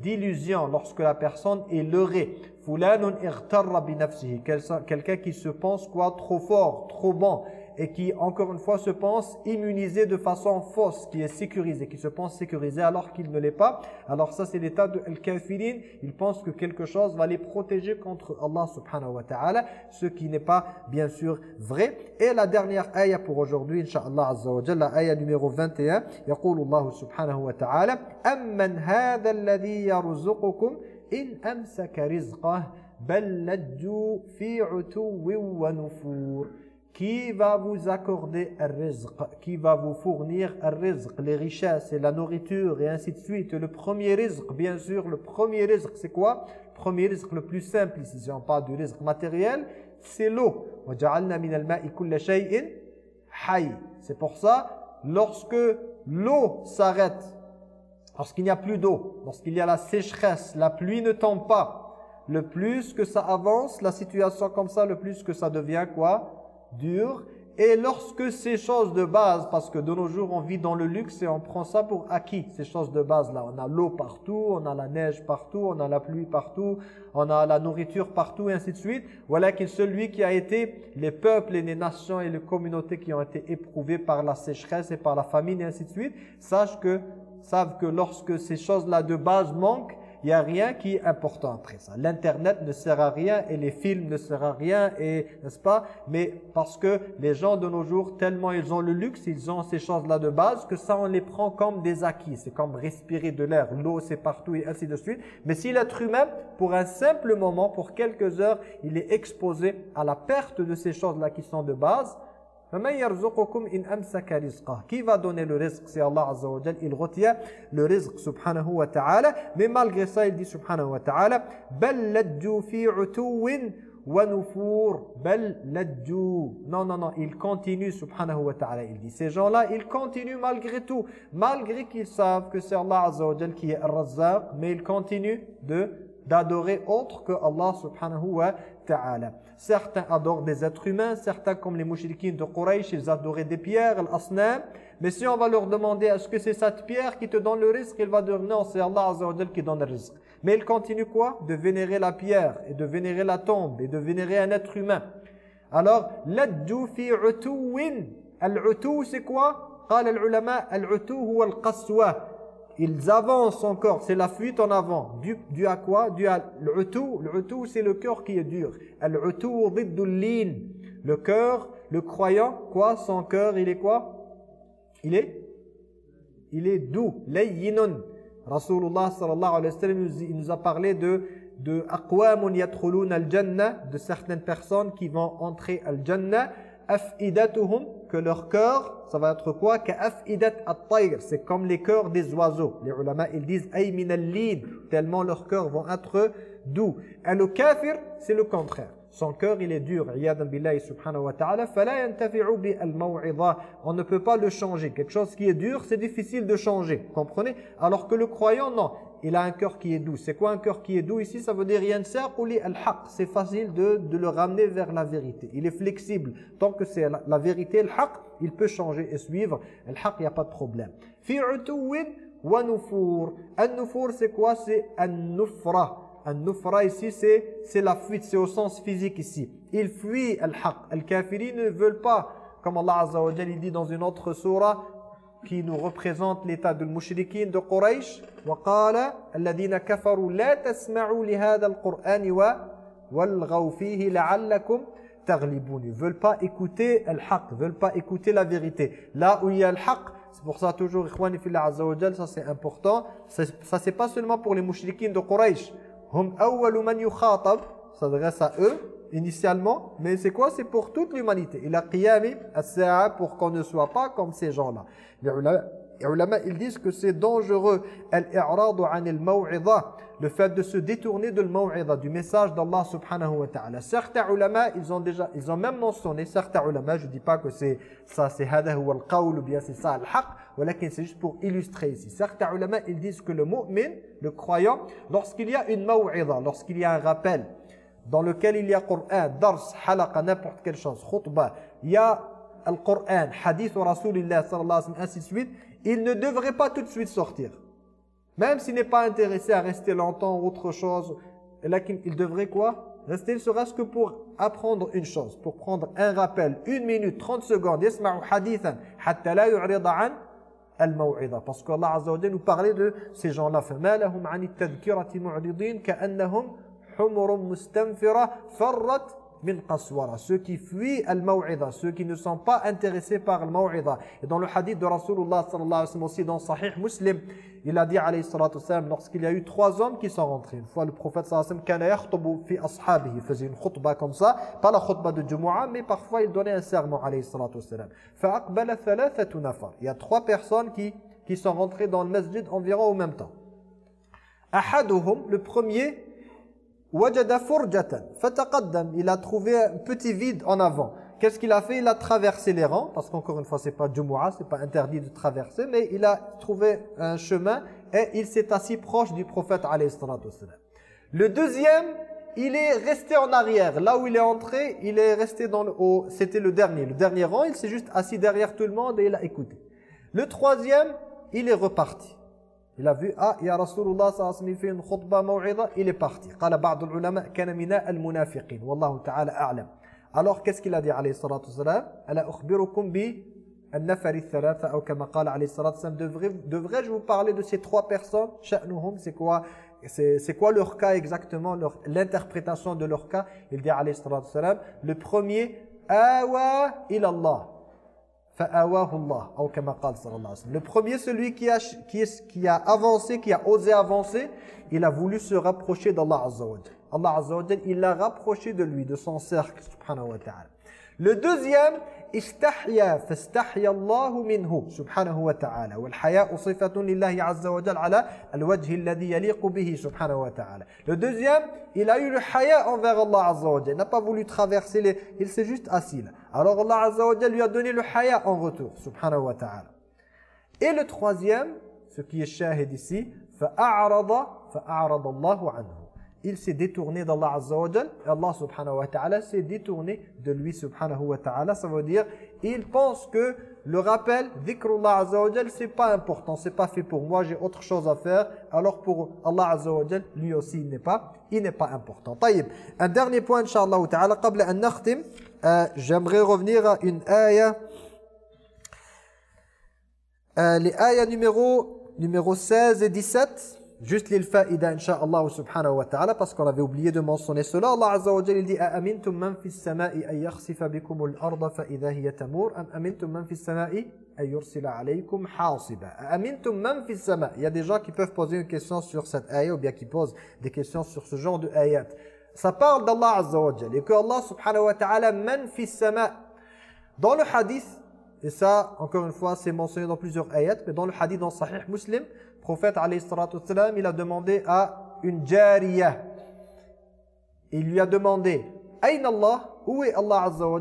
d'illusion lorsque la personne est leurrée. Fulanun irtarra bi nafsihi. Quelqu'un qui se pense quoi? Trop fort, trop bon et qui, encore une fois, se pense immunisé de façon fausse, qui est sécurisé, qui se pense sécurisé alors qu'il ne l'est pas. Alors ça, c'est l'état de Al-Kafirin. Ils pensent que quelque chose va les protéger contre Allah subhanahu wa ta'ala, ce qui n'est pas, bien sûr, vrai. Et la dernière ayah pour aujourd'hui, Inch'Allah Azza wa Jalla, la ayah numéro 21, يقول الله سبحانه وتعالى أَمَّنْ هَذَا الَّذِي يَرْزُقُكُمْ إِنْ أَمْسَكَ رِزْقَهُ بَلْ لَجُّوا فِي عُتُوٍّ وَنُفُورٍ qui va vous accorder rizq, qui va vous fournir rizq, les richesses et la nourriture et ainsi de suite. Le premier rizq, bien sûr, le premier rizq, c'est quoi? Le premier rizq le plus simple si on parle du rizq matériel, c'est l'eau. C'est pour ça, lorsque l'eau s'arrête, lorsqu'il n'y a plus d'eau, lorsqu'il y a la sécheresse, la pluie ne tombe pas, le plus que ça avance, la situation comme ça, le plus que ça devient quoi? Dur. Et lorsque ces choses de base, parce que de nos jours on vit dans le luxe et on prend ça pour acquis, ces choses de base là. On a l'eau partout, on a la neige partout, on a la pluie partout, on a la nourriture partout et ainsi de suite. Voilà que celui qui a été, les peuples et les nations et les communautés qui ont été éprouvées par la sécheresse et par la famine et ainsi de suite, sachent que, savent que lorsque ces choses là de base manquent, il n'y a rien qui est important après ça. L'Internet ne sert à rien et les films ne servent à rien, et n'est-ce pas? Mais parce que les gens de nos jours, tellement ils ont le luxe, ils ont ces choses-là de base, que ça on les prend comme des acquis. C'est comme respirer de l'air, l'eau c'est partout et ainsi de suite. Mais si l'être humain, pour un simple moment, pour quelques heures, il est exposé à la perte de ces choses-là qui sont de base, qui va donner le risque C'est Allah Azza wa Jal. Il retient le risque subhanahu wa ta'ala. Mais malgré ça, il dit subhanahu wa ta'ala بَلْ لَجُّوا فِي عُتُوٍ وَنُفُورٍ بَلْ لَجُّوا Non, non, non. Il continue subhanahu wa ta'ala. Il dit ces gens-là, ils continuent malgré tout. Malgré qu'ils savent que c'est Allah Azza wa Jal qui est Razzaq. Mais ils continuent de d'adorer autre que Allah subhanahu wa ta'ala. Certains adorent des êtres humains, certains comme les mouchriquins de Quraysh, ils adoraient des pierres, l'asnam. Mais si on va leur demander, est-ce que c'est cette pierre qui te donne le risque Il va dire, non, c'est Allah Azza wa qui donne le risque. Mais il continue quoi De vénérer la pierre, et de vénérer la tombe, et de vénérer un être humain. Alors, لَدُّوا fi utuwin. Al-utu, c'est quoi قال العلماء العتو هو القسوة ils avancent encore, c'est la fuite en avant. Dû, à quoi? Dû à l'utu. L'utu, c'est le cœur qui est dur. L'utu Le cœur, le croyant, quoi? Son cœur, il est quoi? Il est? Il est doux. Layyinun. Rasulullah sallallahu alayhi wa sallam, il nous a parlé de de aqwamun al-jannah, de certaines personnes qui vont entrer al-jannah afidatuhum que leur cœur ça va être quoi? C'est comme les cœurs des oiseaux. Les ulama ils disent tellement leurs cœurs vont être doux. Et le kafir c'est le contraire son cœur il est dur subhanahu wa ta'ala on ne peut pas le changer quelque chose qui est dur c'est difficile de changer comprenez? Alors que le croyant non il a un cœur qui est doux. C'est quoi un cœur qui est doux ici? Ça veut dire. C'est facile de, le ramener vers la vérité. Il est flexible. Tant que c'est la, vérité, le haq, il peut changer et suivre. Le haq, il n'y a pas de problème. Fi wa nufur. C'est quoi? C'est an-nufra. An-nufra ici, c'est la fuite. C'est au sens physique ici. Il fuit al-haq. Al-kafirin ne veulent pas, comme Allah Azza wa dit dans une autre surah, qui nous représente l'état de mushrikin de Quraysh وقال الذين كفروا لا تسمعوا لهذا القرآن والغوا فيه لعلكم تغلبون ils veulent pas écouter le haq veulent pas écouter la vérité là où il y a le haq c'est pour ça toujours ikhwani fillah azza wa jal ça c'est important ça c'est pas seulement pour les mushrikin de Quraysh hum s'adresse à eux initialement, mais c'est quoi? C'est pour toute l'humanité. Il a qiyami as pour qu'on ne soit pas comme ces gens-là. Les ulama, ils disent que c'est dangereux le fait de se détourner de l'maw'idha, du message d'Allah subhanahu wa ta'ala. Certains ulama, ils ont déjà ils ont même mentionné certains ulama, je dis pas que c'est ça c'est hada huwa al-qawl ou bien c'est ça al-haq, c'est juste pour illustrer ici. Certains ulama, ils disent que le mu'min, le croyant, lorsqu'il y a une maw'idha, lorsqu'il y a un rappel, dans lequel il y a Coran, dars, halaqa, n'importe quelle chose, khutbah, il y a Coran, hadith ou Rasulullah sallallahu alayhi wa ainsi de suite, il ne devrait pas tout de suite sortir. Même s'il n'est pas intéressé à rester longtemps ou autre chose, il devrait quoi restez ne serait-ce que pour apprendre une chose, pour prendre un rappel, une minute, 30 secondes, يسمعوا حديثا حتى لا يعرض عن الموعظة parce qu'Allah Azza wa nous parlait de ces gens-là فما min qaswara, ceux qui fuient al-maw'idha, ceux qui ne sont pas intéressés par al-maw'idha. Et dans le hadith de Rasulullah sallallahu alayhi wa sallam aussi dans Sahih Muslim, il a dit alayhi salatu wasallam lorsqu'il y a eu trois hommes qui sont rentrés. Une fois le prophète sallallahu alayhi wa fi ashabihi, faisait une khutba comme ça, pas la khutba de Jumu'ah, mais parfois il donnait un serment alayhi salatu wasallam. Fa'aqbala thalathatu nafar. Il y a trois personnes qui qui sont rentrées dans le masjid environ au même temps. Ahaduhum, le premier il a trouvé un petit vide en avant. Qu'est-ce qu'il a fait? Il a traversé les rangs, parce qu'encore une fois, c'est pas Jumu'ah, c'est pas interdit de traverser, mais il a trouvé un chemin et il s'est assis proche du prophète Le deuxième, il est resté en arrière. Là où il est entré, il est resté dans le haut. C'était le dernier. Le dernier rang, il s'est juste assis derrière tout le monde et il a écouté. Le troisième, il est reparti. Il a vu, ah, il y a Rasulullah sallallahu alayhi fait une khutbah maw'idha, il est parti. Qala ba'd al-ulama, kana mina al-munafiqin. Wallahu ta'ala a'lam. Alors, qu'est-ce qu'il a dit, alayhi salatu salam Ala ukhbirukum bi al-nafari thalatha, ou kama qala alayhi salatu salam. Devrais-je vous parler de ces trois personnes? Sha'nuhum, c'est quoi c'est quoi leur cas exactement, l'interprétation de leur cas? Il dit, alayhi salatu salam, le premier, awa ilallah le premier, celui qui a, qui, qui a avancé, qui a osé avancer, il a voulu se rapprocher d'Allah Azza Allah Azza il l'a rapproché de lui, de son cercle, subhanahu wa ta'ala. Le deuxième, استحيا فاستحيا الله منه سبحانه وتعالى. والحياء صفة لله عز وجل على الوجه الذي يليق به سبحانه وتعالى. لو دوزيام il a eu le حياء envers Allah عز وجل. Il n'a pas voulu traverser les... il s'est juste عز وجل lui a donné حياء en سبحانه وتعالى. Et le سكي الشاهد qui فأعرض فأعرض الله عنه. Il s'est détourné d'Allah Azza Allah subhanahu wa ta'ala s'est détourné de lui subhanahu wa ta'ala. Ça veut dire, il pense que le rappel, dhikrullah Azza c'est pas important, c'est pas fait pour moi, j'ai autre chose à faire. Alors pour Allah Azza lui aussi, il n'est pas, il n'est pas important. Taïb. Un dernier point, inshallah ta'ala, qabla an nakhtim, euh, j'aimerais revenir à une ayah, euh, les ayahs numéro, numéro 16 et 17, Juste l'ilfa'ida, insha'Allah subhanahu wa ta'ala, parce qu'on avait oublié de mentionner cela. Allah Azza wa Jalla il dit أَأَمِنْتُمْ مَنْ فِي السَّمَاءِ أَنْ يَخْسِفَ بِكُمُ الْأَرْضَ فَإِذَا هِيَ تَمُورٌ أَمْ أَمِنْتُمْ مَنْ فِي السَّمَاءِ أَنْ يُرْسِلَ عَلَيْكُمْ حَاصِبًا أَأَمِنْتُمْ مَنْ فِي السَّمَاءِ Il y a des gens qui peuvent poser une question sur cette ayah ou bien qui posent des questions sur ce genre de ayat. Ça parle d'Allah Azza wa Jalla et que Allah subhanahu wa ta'ala man fi sama Dans le hadith, et ça encore une fois c'est mentionné dans plusieurs ayats, mais dans le hadith dans Sahih Muslim, prophète salam, il a demandé à une jariya. Il lui a demandé Aïn Allah? Où est Allah Azza wa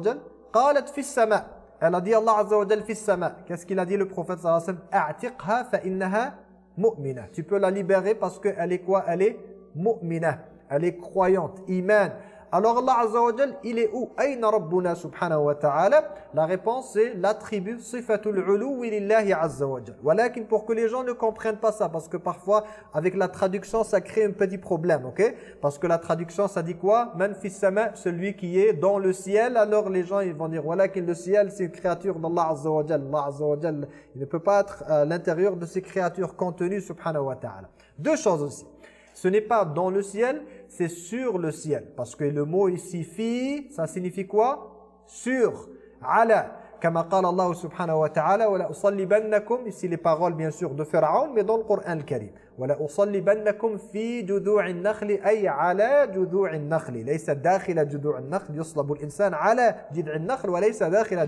Qalat fi sama. Elle a dit Allah Azza wa fi sama. Qu'est-ce qu'il a dit le prophète sallallahu alayhi wa sallam? Mu'mina. Tu peux la libérer parce qu'elle est quoi? Elle est mu'mina. Elle est croyante, iman. Alors Allah Azza il est où? Aïna Rabbuna subhanahu wa ta'ala? La réponse c'est l'attribut sifatul uluwi lillahi Azza wa pour que les gens ne comprennent pas ça, parce que parfois avec la traduction ça crée un petit problème, ok? Parce que la traduction ça dit quoi? Man sama, celui qui est dans le ciel, alors les gens ils vont dire Walakin le ciel c'est une créature d'Allah Azza wa Jal. Allah Azza il ne peut pas être à l'intérieur de ces créatures contenues subhanahu wa ta'ala. Deux choses aussi. Ce n'est pas dans le ciel, c'est sur le ciel. Parce que le mot ici, fi, ça signifie quoi? Sur, ala. Kama qala Allah subhanahu wa ta'ala, wa la usallibannakum, ici les paroles bien sûr de Pharaon, mais dans le Coran al-Karim. Wa la fi judu'in nakhli, ay ala judu'in nakhli. Laysa dakhila judu'in nakhli, yuslabu l'insan ala jid'in wa laysa dakhila.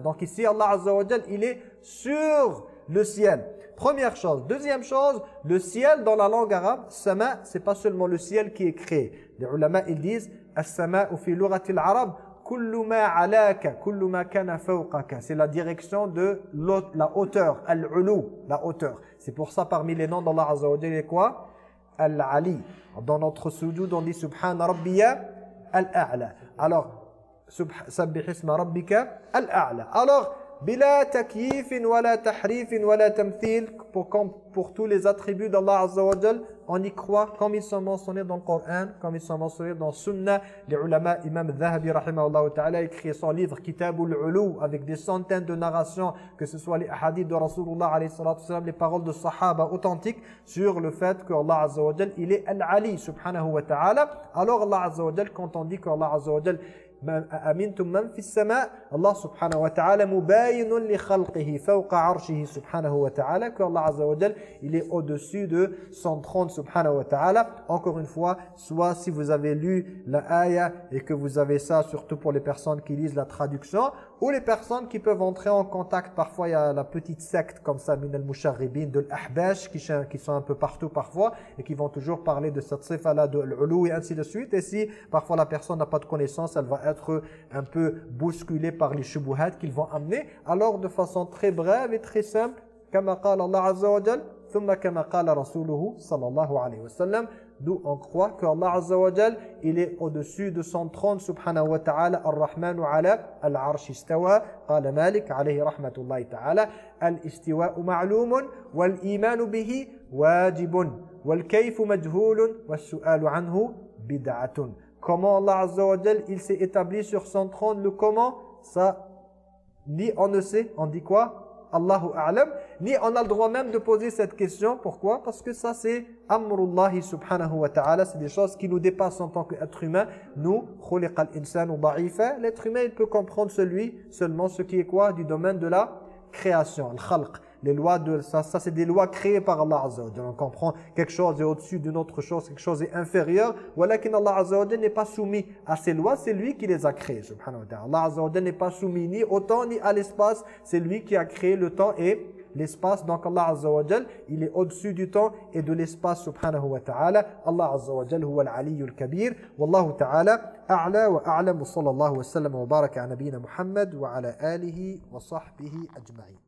Donc ici, Allah azza wa jal, il est sur le ciel. Première chose. Deuxième chose, le ciel dans la langue arabe, sama, c'est pas seulement le ciel qui est créé. Les ulama, ils disent, as-sama fi lughatil arab, kullu ma alaka, kullu ma kana fawqaka. C'est la direction de la hauteur, al-ulu, la hauteur. C'est pour ça, parmi les noms d'Allah Azza wa Jalla, quoi? Al-Ali. Dans notre sujoud, on dit Subhana Rabbiya al-A'la. Alors, Sabbihisma Rabbika al-A'la. Alors, bila takyif wala tahrif wala tamthil pour, pour tous les attributs d'Allah Azza wa on y croit comme ils sont mentionnés dans le Coran, comme ils sont mentionnés dans Sunna. Les ulama, Imam Zahabi, rahimahullah ta'ala, écrit son livre Kitabul Ulu avec des centaines de narrations, que ce soit les hadiths de Rasulullah alayhi les paroles de Sahaba authentiques sur le fait que Allah Azza wa il est Al-Ali subhanahu wa ta'ala. Alors Allah Azza wa quand on dit que Allah Azza wa amintum man fis sama Allah subhanahu wa ta'ala li subhanahu wa ta'ala que Allah est au-dessus de 130 subhanahu wa ta'ala encore une fois soit si vous avez lu la aya et que vous avez ça surtout pour les personnes qui lisent la traduction ou les personnes qui peuvent entrer en contact parfois il y a la petite secte comme ça min al-musharribin de l'ahbash qui, qui sont un peu partout parfois et qui vont toujours parler de cette sifa là de l'ulu et ainsi de suite et si parfois la personne n'a pas de connaissance elle va être un peu bousculés par les shubuhat qu'ils vont amener. Alors de façon très brève et très simple, comme قال Allah Azza wa Jal, ثم كما قال رسوله صلى الله عليه وسلم, d'où on croit que Allah Azza wa Jal, il est au-dessus de son trône subhanahu wa ta'ala, الرحمن على العرش استوى, قال مالك عليه رحمة الله تعالى, الاستواء معلوم والإيمان به واجب والكيف مجهول والسؤال عنه بدعة Comment Allah Azza wa il s'est établi sur son trône, le comment Ça, ni on ne sait, on dit quoi Allahu A'lam, Ni on a le droit même de poser cette question. Pourquoi? Parce que ça c'est Amrullahi subhanahu wa ta'ala, c'est des choses qui nous dépassent en tant qu'être humain. Nous, l'être humain il peut comprendre celui, seulement ce qui est quoi? Du domaine de la création, le khalq les lois de ça, ça c'est des lois créées par Allah Azza On comprend quelque chose est au-dessus d'une autre chose, quelque chose est inférieur. Voilà Allah Azza wa n'est pas soumis à ces lois, c'est lui qui les a créées. Subhanahu wa ta'ala. Allah Azza n'est pas soumis ni au temps ni à l'espace, c'est lui qui a créé le temps et l'espace. Donc Allah Azza wa il est au-dessus du temps et de l'espace subhanahu wa ta'ala. Allah Azza wa Jal huwa al-aliyyul kabir. Wallahu ta'ala a'la wa a'lam wa sallallahu wa sallam wa baraka ala nabiyyina Muhammad wa ala alihi wa sahbihi ajma'in.